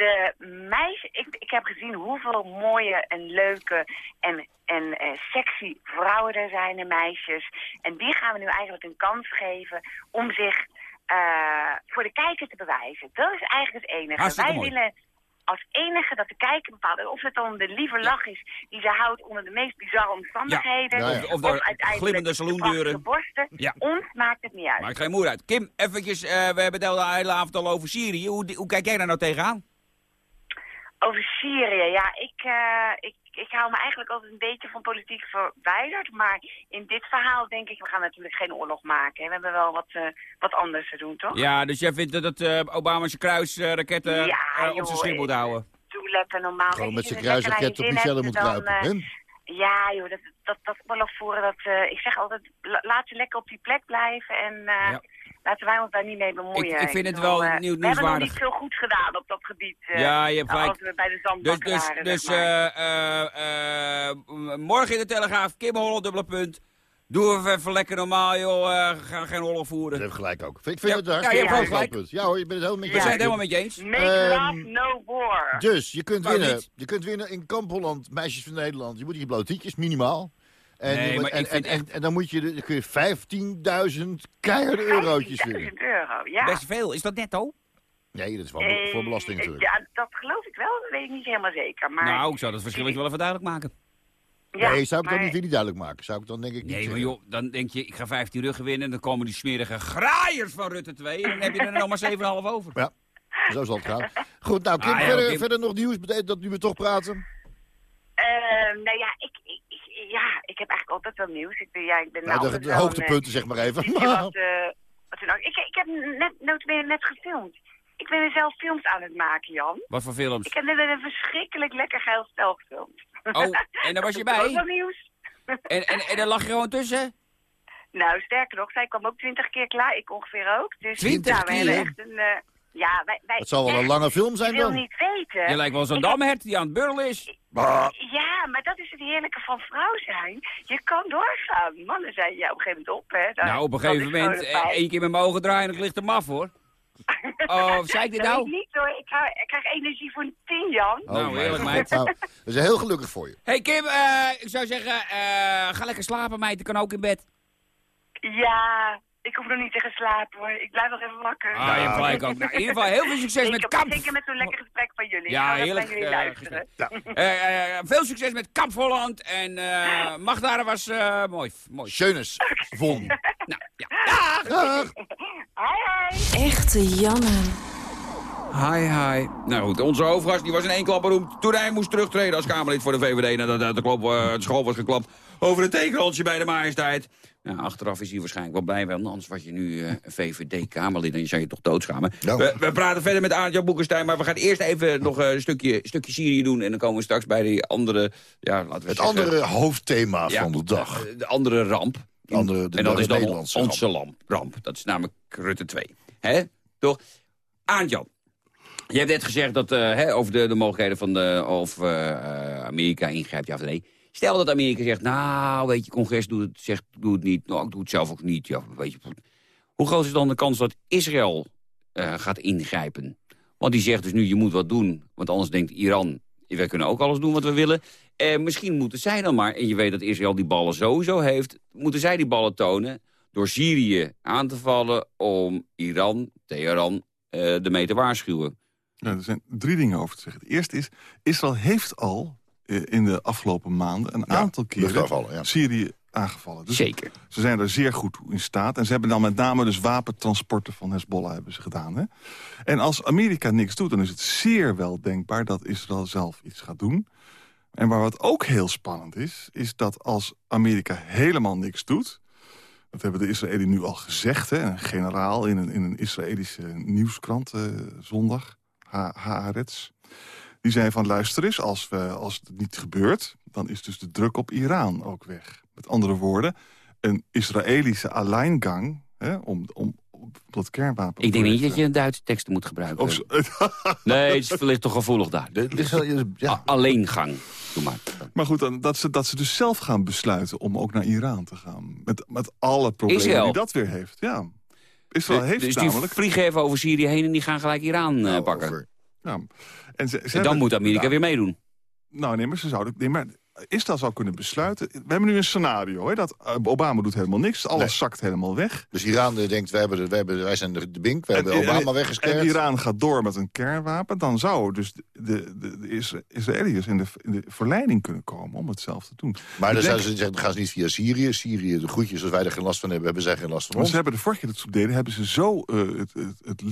De meisjes, ik, ik heb gezien hoeveel mooie en leuke en, en eh, sexy vrouwen er zijn en meisjes. En die gaan we nu eigenlijk een kans geven om zich eh, voor de kijker te bewijzen. Dat is eigenlijk het enige. Hartstikke Wij mooi. willen als enige dat de kijker bepaalt. En of het dan de lieve lach is die ze houdt onder de meest bizarre omstandigheden. Ja, ja. Of- of uiteindelijk glimmende de saloondeuren. prachtige borsten. Ja. Ons maakt het niet uit. Maakt geen moer uit. Kim, eventjes, eh, we hebben het de hele avond al over Syrië. Hoe, hoe kijk jij daar nou tegenaan? Over Syrië, ja, ik, eh, ik, ik hou me eigenlijk altijd een beetje van politiek verwijderd. Maar in dit verhaal denk ik, we gaan natuurlijk geen oorlog maken. hè. We hebben wel wat, eh, wat anders te doen, toch? Ja, dus jij vindt dat eh, Obama zijn kruisraketten Ja, op zijn schip moet houden? Doe lekker normaal. Gewoon met je, zijn als je lekker kruisraket op je Michelle moet kruipen. hè? Ja, joh, dat, dat, dat oorlog voeren, dat, ik zeg altijd, la- laat ze lekker op die plek blijven en eh, Ja. Laten wij ons daar niet mee bemoeien. Ik- ik vind het wel eh, nieuw- We hebben nog nieuwswaardig. niet veel goed gedaan op dat gebied. eh, Ja, je hebt gelijk. Als we bij de Dus, dus, waren, dus eh, eh, eh, morgen in de Telegraaf, Kim Holland, dubbele punt. Doen we even lekker normaal, joh. eh, gaan geen oorlog Dat voeren. heeft gelijk ook. Ik vind het een ja, je hebt goed punt. Ja hoor, je bent het helemaal met je We zijn eens. het helemaal met je eens. Make Ehm, love, no war. Dus, je kunt winnen. niet? Je kunt winnen in Kamp Holland, Meisjes van Nederland. Je moet hier blote minimaal. En, Nee, je maar ik en, vind en, en, en dan, moet je, dan kun je 15.000 keiharde eurotjes winnen. 15.000 euro, ja. Best veel. Is dat netto? Nee, dat is wel Eh, voor belasting natuurlijk. Ja, dat geloof ik wel, dat weet ik niet helemaal zeker. Maar, Nou, ik zou dat verschil wel even duidelijk maken. ja, nee, zou ik dan maar- niet weer niet duidelijk maken. Zou ik dan denk ik niet Nee, maar joh, dan denk je, ik ga 15 ruggen winnen... en dan komen die smerige graaiers van Rutte 2... en dan heb je er nog maar 7,5 over. Ja, zo zal het gaan. Goed, nou Kim, Ah, ja, verder, Kim. verder nog nieuws betekent dat nu we toch praten? Ehm, nou ja, ik- ja, ik heb eigenlijk altijd wel nieuws. Ik ben, ja, ik ben Nou, de, hoogtepunten zeg maar even. eh, wat, eh, wat ik, ik heb net, notabene net gefilmd. Ik ben er zelf films aan het maken, Jan. Wat voor films? Ik heb net een verschrikkelijk lekker geil spel gefilmd. Oh, en daar was je Dat is ook bij? wel nieuws. En, en, en daar lag je gewoon tussen? Nou, sterker nog, zij kwam ook twintig keer klaar. Ik ongeveer ook. Dus 20 ja, we hebben keer? echt een... eh, ja, wij, wij, Het zal wel een lange film Je zijn wil dan. niet weten. Je lijkt wel zo'n Ik damhert die aan het burlen is. Bah. Ja, maar dat is het heerlijke van vrouw zijn. Je kan doorgaan. Mannen zijn ja op een gegeven moment op, hè. Nou, op een gegeven moment, eh, één keer met mijn ogen draaien en ik ligt hem af, hoor. Oh, zei ik dit nou? ik niet hoor. Ik, ik krijg energie voor een tien, Jan. Oh, Nou, heerlijk, meid. Nou, we zijn heel gelukkig voor je. hey Kim, eh, ik zou zeggen, eh, ga lekker slapen, meid. Ik kan ook in bed. Ja, ik hoef nog niet te gaan slapen hoor. Ik blijf nog even wakker. Ah, je hebt gelijk ook. Nou, in ieder geval heel veel succes Ik met Kamp. Zeker met zo'n lekker gesprek van jullie. Ja, dat heerlijk, jullie eh, luisteren. Eh, eh, veel succes met Kamp Holland. En eh Magdara was eh, mooi. mooi. Schönes. Von. Nou, ja. Dag. Hi, hi. Echte Janne. Hi, hi. Nou goed, onze hoofdgast die was in één klap beroemd toen hij moest terugtreden als Kamerlid voor de VVD nadat de, klop, het school was geklapt over het tekenrondje bij de majesteit. Nou, achteraf is hij waarschijnlijk wel blij, want anders was je nu eh, VVD-Kamerlid en je zou je toch doodschamen. Nou. We, we praten verder met Aart-Jan Boekenstein, maar we gaan eerst even nog eh, een stukje, stukje Syrië doen en dan komen we straks bij die andere, ja, laten we Het zeggen, andere hoofdthema ja, van de dag. De, de andere ramp. andere, de, en dat is dan Nederlandse onze lamp, ramp. Dat is namelijk Rutte 2. Hè? Toch? Aantjan. Je hebt net gezegd dat, eh, hè, over de, de mogelijkheden van de, of eh, eh, Amerika ingrijpt, ja of nee. Stel dat Amerika zegt, nou, weet je, congres doet het, zegt, doe het niet. Nou, ik doe het zelf ook niet. Ja, weet je. Hoe groot is dan de kans dat Israël eh, gaat ingrijpen? Want die zegt dus nu, je moet wat doen. Want anders denkt Iran, wij kunnen ook alles doen wat we willen. En misschien moeten zij dan maar, en je weet dat Israël die ballen sowieso heeft... moeten zij die ballen tonen door Syrië aan te vallen... om Iran, Teheran, eh ermee te waarschuwen. Ja, er zijn drie dingen over te zeggen. Het eerste is, Israël heeft al eh, in de afgelopen maanden... een aantal keren ja. Syrië aangevallen. Dus Zeker. Ze zijn er zeer goed toe in staat. En ze hebben dan met name dus wapentransporten van Hezbollah hebben ze gedaan. Hè? En als Amerika niks doet, dan is het zeer wel denkbaar... dat Israël zelf iets gaat doen. En waar wat ook heel spannend is... is dat als Amerika helemaal niks doet... dat hebben de Israëli's nu al gezegd... Hè, een generaal in een, in een Israëlische nieuwskrant eh, zondag... Ha- Haaretz. Die zei van luister eens, als, we, als het niet gebeurt... dan is dus de druk op Iran ook weg. Met andere woorden, een Israëlische alleingang... Hè, om, om, om dat kernwapen... Ik denk niet dat je een Duitse teksten moet gebruiken. Of Nee, het is- ligt toch gevoelig daar. Dit ligt wel- ja. A- Alleengang. Doe maar. Maar goed, dan, dat, ze, dat ze dus zelf gaan besluiten om ook naar Iran te gaan. Met, met alle problemen Israël? die dat weer heeft. Ja. Israël heeft dus namelijk... die vliegen even over Syrië heen en die gaan gelijk Iran eh, pakken. Ja. En, ze, ze En hebben- dan moet Amerika Ja. weer meedoen. Nou, nee, maar ze zouden... Nee, maar Israël zou kunnen besluiten... We hebben nu een scenario, hè, dat eh, Obama doet helemaal niks. Alles Nee. zakt helemaal weg. Dus Iran eh, denkt, wij, hebben de, wij, hebben, wij zijn de, de bink, wij hebben En- Obama weggescard. En Iran gaat door met een kernwapen. Dan zou dus de, de, de, de Isra- Israëliërs in de, in de verleiding kunnen komen om het zelf te doen. Maar dan, denk- ze dan gaan ze niet via Syrië. Syrië, de groetjes, als wij er geen last van hebben, hebben zij geen last van Maar ons. ze hebben de vorige keer dat ze deden, hebben ze zo eh, het, het, het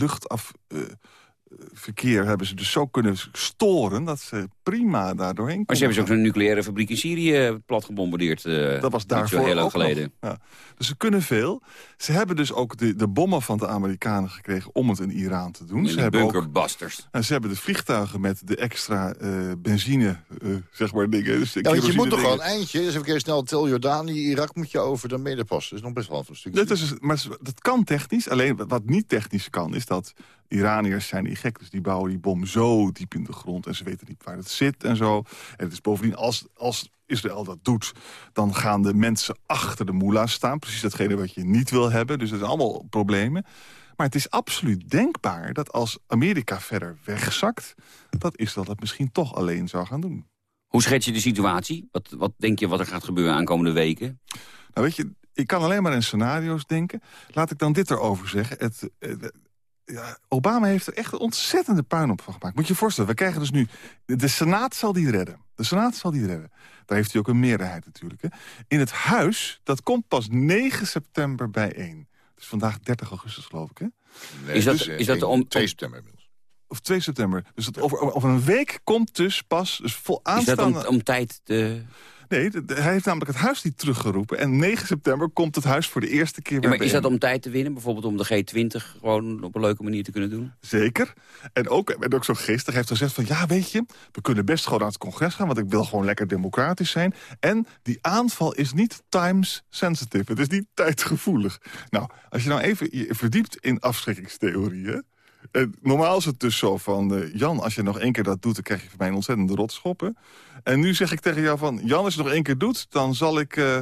luchtafverkeer hebben ze dus zo kunnen storen dat ze prima daar doorheen Maar ze hebben konden ze ook een nucleaire fabriek in Syrië plat gebombardeerd. eh, Dat was daarvoor heel lang ook geleden. Ja. Dus ze kunnen veel. Ze hebben dus ook de, de bommen van de Amerikanen gekregen om het in Iran te doen. En Ze hebben, ook, bunkerbusters. en ze hebben de vliegtuigen met de extra eh, benzine, eh, zeg maar dingen. Dus de Ja, want je moet toch wel een eindje. Dus even kijken snel, Tel Jordanië, Irak moet je over, dan ben je er pas. Dat is nog best wel een stuk. Dat, is, maar dat kan technisch. Alleen wat niet technisch kan, is dat Iraniërs zijn niet gek. Dus die bouwen die bom zo diep in de grond en ze weten niet waar het zit en zo. En het is bovendien, als, als Israël dat doet, dan gaan de mensen achter de moela staan. Precies datgene wat je niet wil hebben. Dus dat zijn allemaal problemen. Maar het is absoluut denkbaar dat als Amerika verder wegzakt... dat Israël dat misschien toch alleen zou gaan doen. Hoe schets je de situatie? Wat, wat denk je wat er gaat gebeuren aankomende weken? Nou weet je, ik kan alleen maar in scenario's denken. Laat ik dan dit erover zeggen. Het, eh, ja, Obama heeft er echt een ontzettende puinhoop van gemaakt. Moet je je voorstellen, we krijgen dus nu... De Senaat zal die redden. De Senaat zal die redden. Daar heeft hij ook een meerderheid natuurlijk. Hè. In het huis, dat komt pas 9 september bijeen. Dus vandaag 30 augustus geloof ik, hè? Nee, Is dat- dus, eh, is dat om- 2 september inmiddels. Of 2 september. Dus dat over, over een week komt dus pas... Dus vol Is dat aanstaande... om, om tijd te... Nee, hij heeft namelijk het huis niet teruggeroepen. En 9 september komt het huis voor de eerste keer Ja, weer maar is dat om tijd te winnen? Bijvoorbeeld om de G20 gewoon op een leuke manier te kunnen doen? Zeker. En ook, en ook zo geestig hij heeft gezegd van... ja, weet je, we kunnen best gewoon naar het congres gaan... want ik wil gewoon lekker democratisch zijn. En die aanval is niet times sensitive. Het is niet tijdgevoelig. Nou, als je nou even je verdiept in afschrikkingstheorieën... En normaal is het dus zo van... eh, Jan, als je nog één keer dat doet, dan krijg je van mij een ontzettende rotschoppen. En nu zeg ik tegen jou van... Jan, als je nog één keer doet, dan zal ik... eh,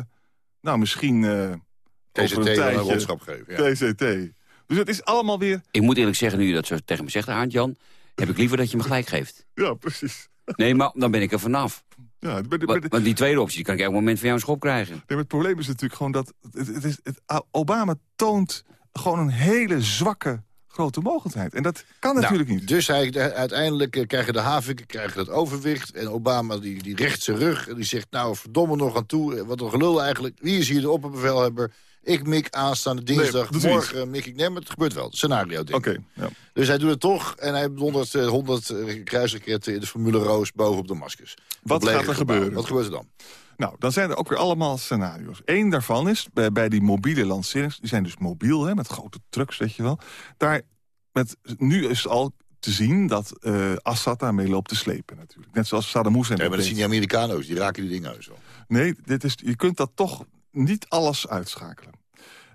nou, misschien... eh over TCT een tijdje- rotschap geven. Ja. TCT. Dus het is allemaal weer... Ik moet eerlijk zeggen, nu je dat zo tegen me zegt, Aart-Jan... heb ik liever dat je me gelijk geeft. Ja, precies. Nee, maar dan ben ik er vanaf. Ja, de- de- Want want die tweede optie die kan ik elk moment van jou een schop krijgen. Nee, maar het probleem is natuurlijk gewoon dat... Het, het is, het, Obama toont gewoon een hele zwakke grote mogelijkheid. En dat kan Nou, natuurlijk niet. Dus hij, de- uiteindelijk eh, krijgen de haviken krijgen het overwicht. En Obama die, die recht zijn rug. En die zegt, nou verdomme nog aan toe. eh, Wat een gelul eigenlijk. Wie is hier de opperbevelhebber? Ik mik aanstaande dinsdag. u morgen mik ik. Nee, maar het gebeurt wel. Scenario, denk ja. Dus hij doet het toch. En hij heeft 100, eh, 100 kruisraketten in de Formule Roos boven op Damascus. Wat gaat er gebeuren? Wat gebeurt er dan? Nou, dan zijn er ook weer allemaal scenario's. Eén daarvan is, bij, bij die mobiele lancerings... die zijn dus mobiel, hè, met grote trucks, weet je wel. Daar, met, nu is al te zien dat eh, Assad daarmee loopt te slepen natuurlijk. Net zoals Saddam Hussein. Ja, maar dat zien die Amerikanen ook. Die raken die dingen uit zo. Nee, dit is, je kunt dat toch niet alles uitschakelen.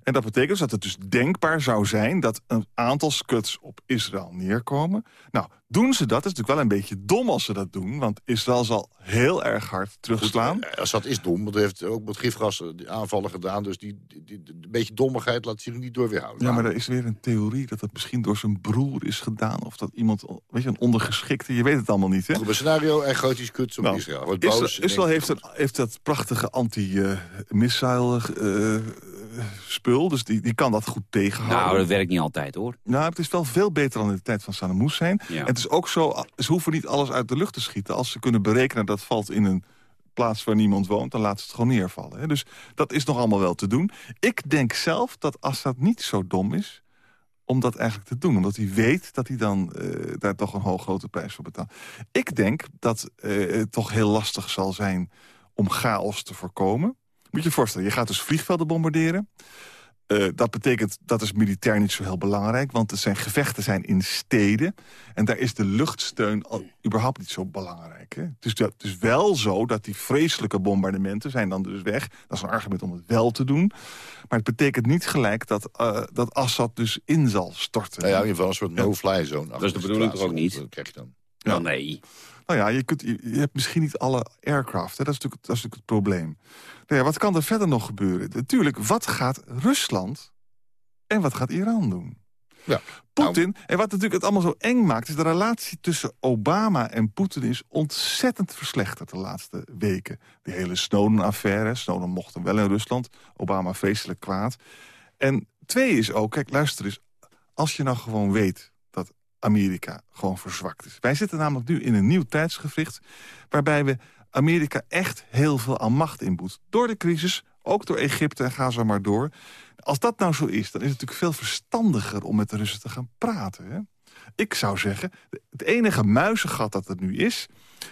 En dat betekent dus dat het dus denkbaar zou zijn... dat een aantal skuts op Israël neerkomen. Nou, doen ze dat? Het is natuurlijk wel een beetje dom als ze dat doen. Want Israël zal heel erg hard terugslaan. Goed, eh, Assad is dom, want hij heeft ook met gifgas die aanvallen gedaan. Dus die, die, die- een beetje dommigheid laat zich niet door weerhouden. Ja, maar er is weer een theorie dat het misschien door zijn broer is gedaan. Of dat iemand, weet je, een ondergeschikte, je weet het allemaal niet, hè? Goed, een scenario en kuts op Nou, Israël. Israël, Israël heeft, een, heeft dat prachtige anti-missile eh, spul, dus die, die kan dat goed tegenhouden. Nou, dat werkt niet altijd, hoor. Nou, het is wel veel beter dan in de tijd van Saddam Hussein. Ja. En het is ook zo, ze hoeven niet alles uit de lucht te schieten. Als ze kunnen berekenen dat valt in een plaats waar niemand woont... dan laten ze het gewoon neervallen. Hè. Dus dat is nog allemaal wel te doen. Ik denk zelf dat Assad niet zo dom is om dat eigenlijk te doen. Omdat hij weet dat hij dan eh, daar toch een hoog grote prijs voor betaalt. Ik denk dat eh, het toch heel lastig zal zijn om chaos te voorkomen. Moet je je voorstellen, je gaat dus vliegvelden bombarderen. Eh, dat betekent, dat is militair niet zo heel belangrijk... want het zijn gevechten zijn in steden. En daar is de luchtsteun al überhaupt niet zo belangrijk. Hè? Dus dat is wel zo dat die vreselijke bombardementen zijn dan dus weg. Dat is een argument om het wel te doen. Maar het betekent niet gelijk dat, eh, dat Assad dus in zal storten. Nou ja, in ieder geval een soort no-fly zone. Dat is de bedoeling toch ook niet? Dat krijg je dan. Ja. Wel, nee. Nou ja, je, kunt, je, hebt misschien niet alle aircraft. Hè? Dat, is natuurlijk, dat is natuurlijk het probleem. Nou ja, wat kan er verder nog gebeuren? Natuurlijk, wat gaat Rusland en wat gaat Iran doen? Ja. Poetin, en wat natuurlijk het allemaal zo eng maakt... is de relatie tussen Obama en Poetin is ontzettend verslechterd de laatste weken. Die hele Snowden-affaire. Snowden mocht hem wel in Rusland. Obama vreselijk kwaad. En twee is ook, kijk, luister eens. Als je nou gewoon weet Amerika gewoon verzwakt is. Wij zitten namelijk nu in een nieuw tijdsgevricht... waarbij we Amerika echt heel veel aan macht inboet. Door de crisis, ook door Egypte en ga zo maar door. Als dat nou zo is, dan is het natuurlijk veel verstandiger... om met de Russen te gaan praten. Hè? Ik zou zeggen, het enige muizengat dat er nu is...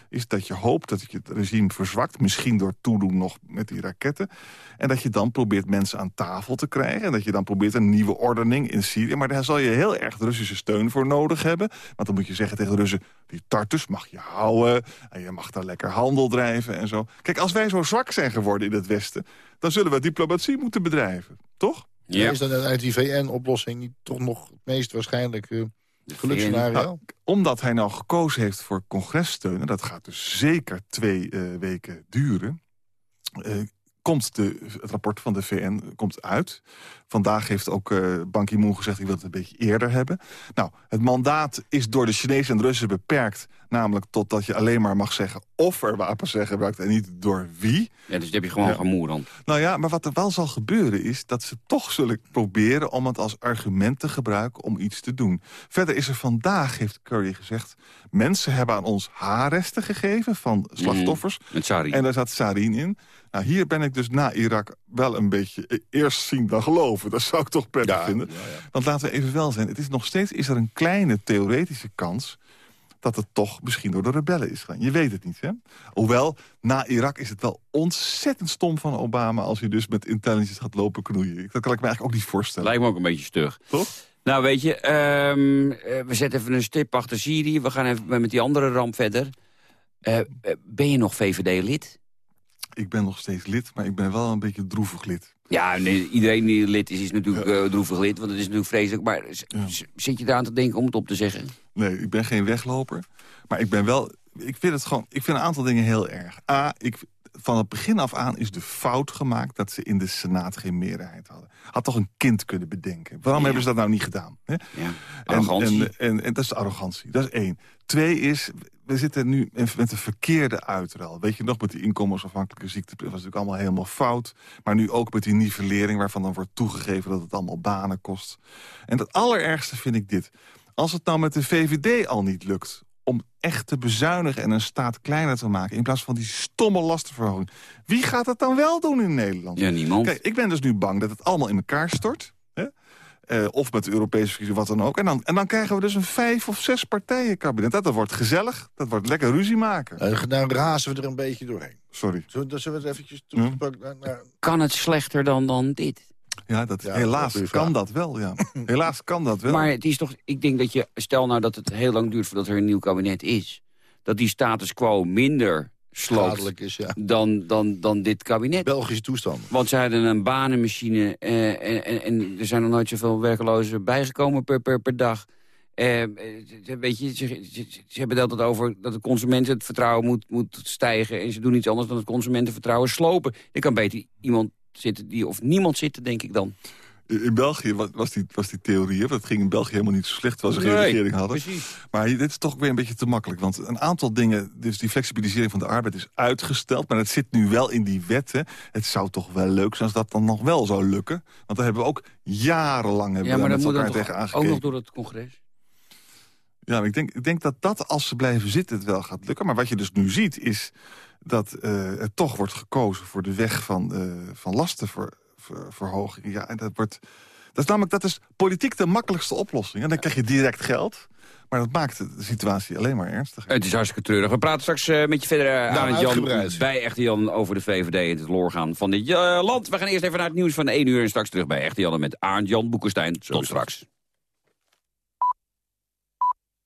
is dat je hoopt dat je het regime verzwakt. Misschien door toedoen nog met die raketten. En dat je dan probeert mensen aan tafel te krijgen. En dat je dan probeert een nieuwe ordening in Syrië. Maar daar zal je heel erg Russische steun voor nodig hebben. Want dan moet je zeggen tegen de Russen... die Tartus mag je houden. En je mag daar lekker handel drijven en zo. Kijk, als wij zo zwak zijn geworden in het Westen... dan zullen we diplomatie moeten bedrijven. Toch? Is dan uit die VN-oplossing niet toch nog het meest waarschijnlijk uh, geluksscenario? Nou, omdat hij nou gekozen heeft voor congressteun... en dat gaat dus zeker twee uh, weken duren... Uh, komt de, het rapport van de VN komt uit. Vandaag heeft ook uh, Ban Ki-moon gezegd... ik wil het een beetje eerder hebben. Nou, het mandaat is door de Chinezen en de Russen beperkt... namelijk totdat je alleen maar mag zeggen... of er wapens zijn gebruikt en niet door wie. Ja, dus heb je gewoon ja. gemoer dan. Nou ja, maar wat er wel zal gebeuren is... dat ze toch zullen proberen om het als argument te gebruiken... om iets te doen. Verder is er vandaag, heeft Curry gezegd... mensen hebben aan ons haarresten gegeven van slachtoffers. Mm, sarin. En daar zat sarin in. Nou, hier ben ik dus na Irak wel een beetje eerst zien dan geloven. Dat zou ik toch prettig ja, vinden. Ja. Want laten we even wel zijn. Het is nog steeds is er een kleine theoretische kans dat het toch misschien door de rebellen is gegaan. Je weet het niet, hè? Hoewel, na Irak is het wel ontzettend stom van Obama... als hij dus met intelligence gaat lopen knoeien. Dat kan ik me eigenlijk ook niet voorstellen. Lijkt me ook een beetje stug. Toch? Nou, weet je, um, we zetten even een stip achter Syrië. We gaan even met die andere ramp verder. Uh, ben je nog VVD-lid? Ik ben nog steeds lid, maar ik ben wel een beetje droevig lid. Ja, nee, iedereen die lid is, is natuurlijk uh, droevig lid, want het is natuurlijk vreselijk. Maar ja. zit je eraan te denken om het op te zeggen? Nee, ik ben geen wegloper. Maar ik ben wel... Ik vind, het gewoon, ik vind een aantal dingen heel erg. A, ik, van het begin af aan is de fout gemaakt... dat ze in de Senaat geen meerderheid hadden. Had toch een kind kunnen bedenken. Waarom ja. hebben ze dat nou niet gedaan? Hè? Ja. En, en, en dat is de arrogantie. Dat is één. Twee is, we zitten nu met de verkeerde uitruil. Weet je nog, met die inkomensafhankelijke ziekte... was natuurlijk allemaal helemaal fout. Maar nu ook met die nivellering waarvan dan wordt toegegeven... dat het allemaal banen kost. En het allerergste vind ik dit. Als het nou met de VVD al niet lukt om echt te bezuinigen en een staat kleiner te maken... in plaats van die stomme lastenverhoging. Wie gaat dat dan wel doen in Nederland? Ja, niemand. Kijk, ik ben dus nu bang dat het allemaal in elkaar stort. Uh, of met de Europese verkiezingen, wat dan ook. En dan, en dan krijgen we dus een vijf of zes partijen kabinet. Dat, dat wordt gezellig, dat wordt lekker ruzie maken. Uh, dan razen we er een beetje doorheen. Sorry. Zullen, zullen we het eventjes Hm? Naar... Kan het slechter dan, dan dit? Ja, dat, Ja, helaas dat kan dat wel, ja. helaas kan dat wel. Maar het is toch, ik denk dat je, stel nou dat het heel lang duurt voordat er een nieuw kabinet is. Dat die status quo minder sloopt is, ja. dan, dan, dan dit kabinet. Belgische toestand. Want ze hadden een banenmachine eh, en, en, en er zijn nog nooit zoveel werkelozen bijgekomen per, per, per dag. Eh, eh, ze- weet je, ze, ze, ze hebben het altijd over dat de consumenten het vertrouwen moet, moet stijgen. En ze doen iets anders dan het consumentenvertrouwen slopen. Er kan beter iemand zitten die, of niemand zitten, denk ik dan. In België was, die, was die theorie, het ging in België helemaal niet zo slecht... terwijl ze geen regering hadden. precies. Maar dit is toch weer een beetje te makkelijk. Want een aantal dingen, dus die flexibilisering van de arbeid is uitgesteld... maar het zit nu wel in die wetten. Het zou toch wel leuk zijn als dat dan nog wel zou lukken. Want daar hebben we ook jarenlang hebben Ja, maar dat met elkaar tegen ook aangekeken. nog door het congres. Ja, ik denk, ik denk dat dat, als ze blijven zitten, het wel gaat lukken. Maar wat je dus nu ziet, is dat eh, er toch wordt gekozen voor de weg van, eh van lastenverhoging. Ja, en dat wordt... Dat is namelijk dat is politiek de makkelijkste oplossing. En dan krijg je direct geld. Maar dat maakt de situatie alleen maar ernstiger. Het is hartstikke treurig. We praten straks eh, met je verder uh, aan Jan uitgebreid. bij Echte Jan over de VVD en het loorgaan van dit eh, land. We gaan eerst even naar het nieuws van 1 uur en straks terug bij Echte Jan met Arend Jan Boekenstein. Tot straks.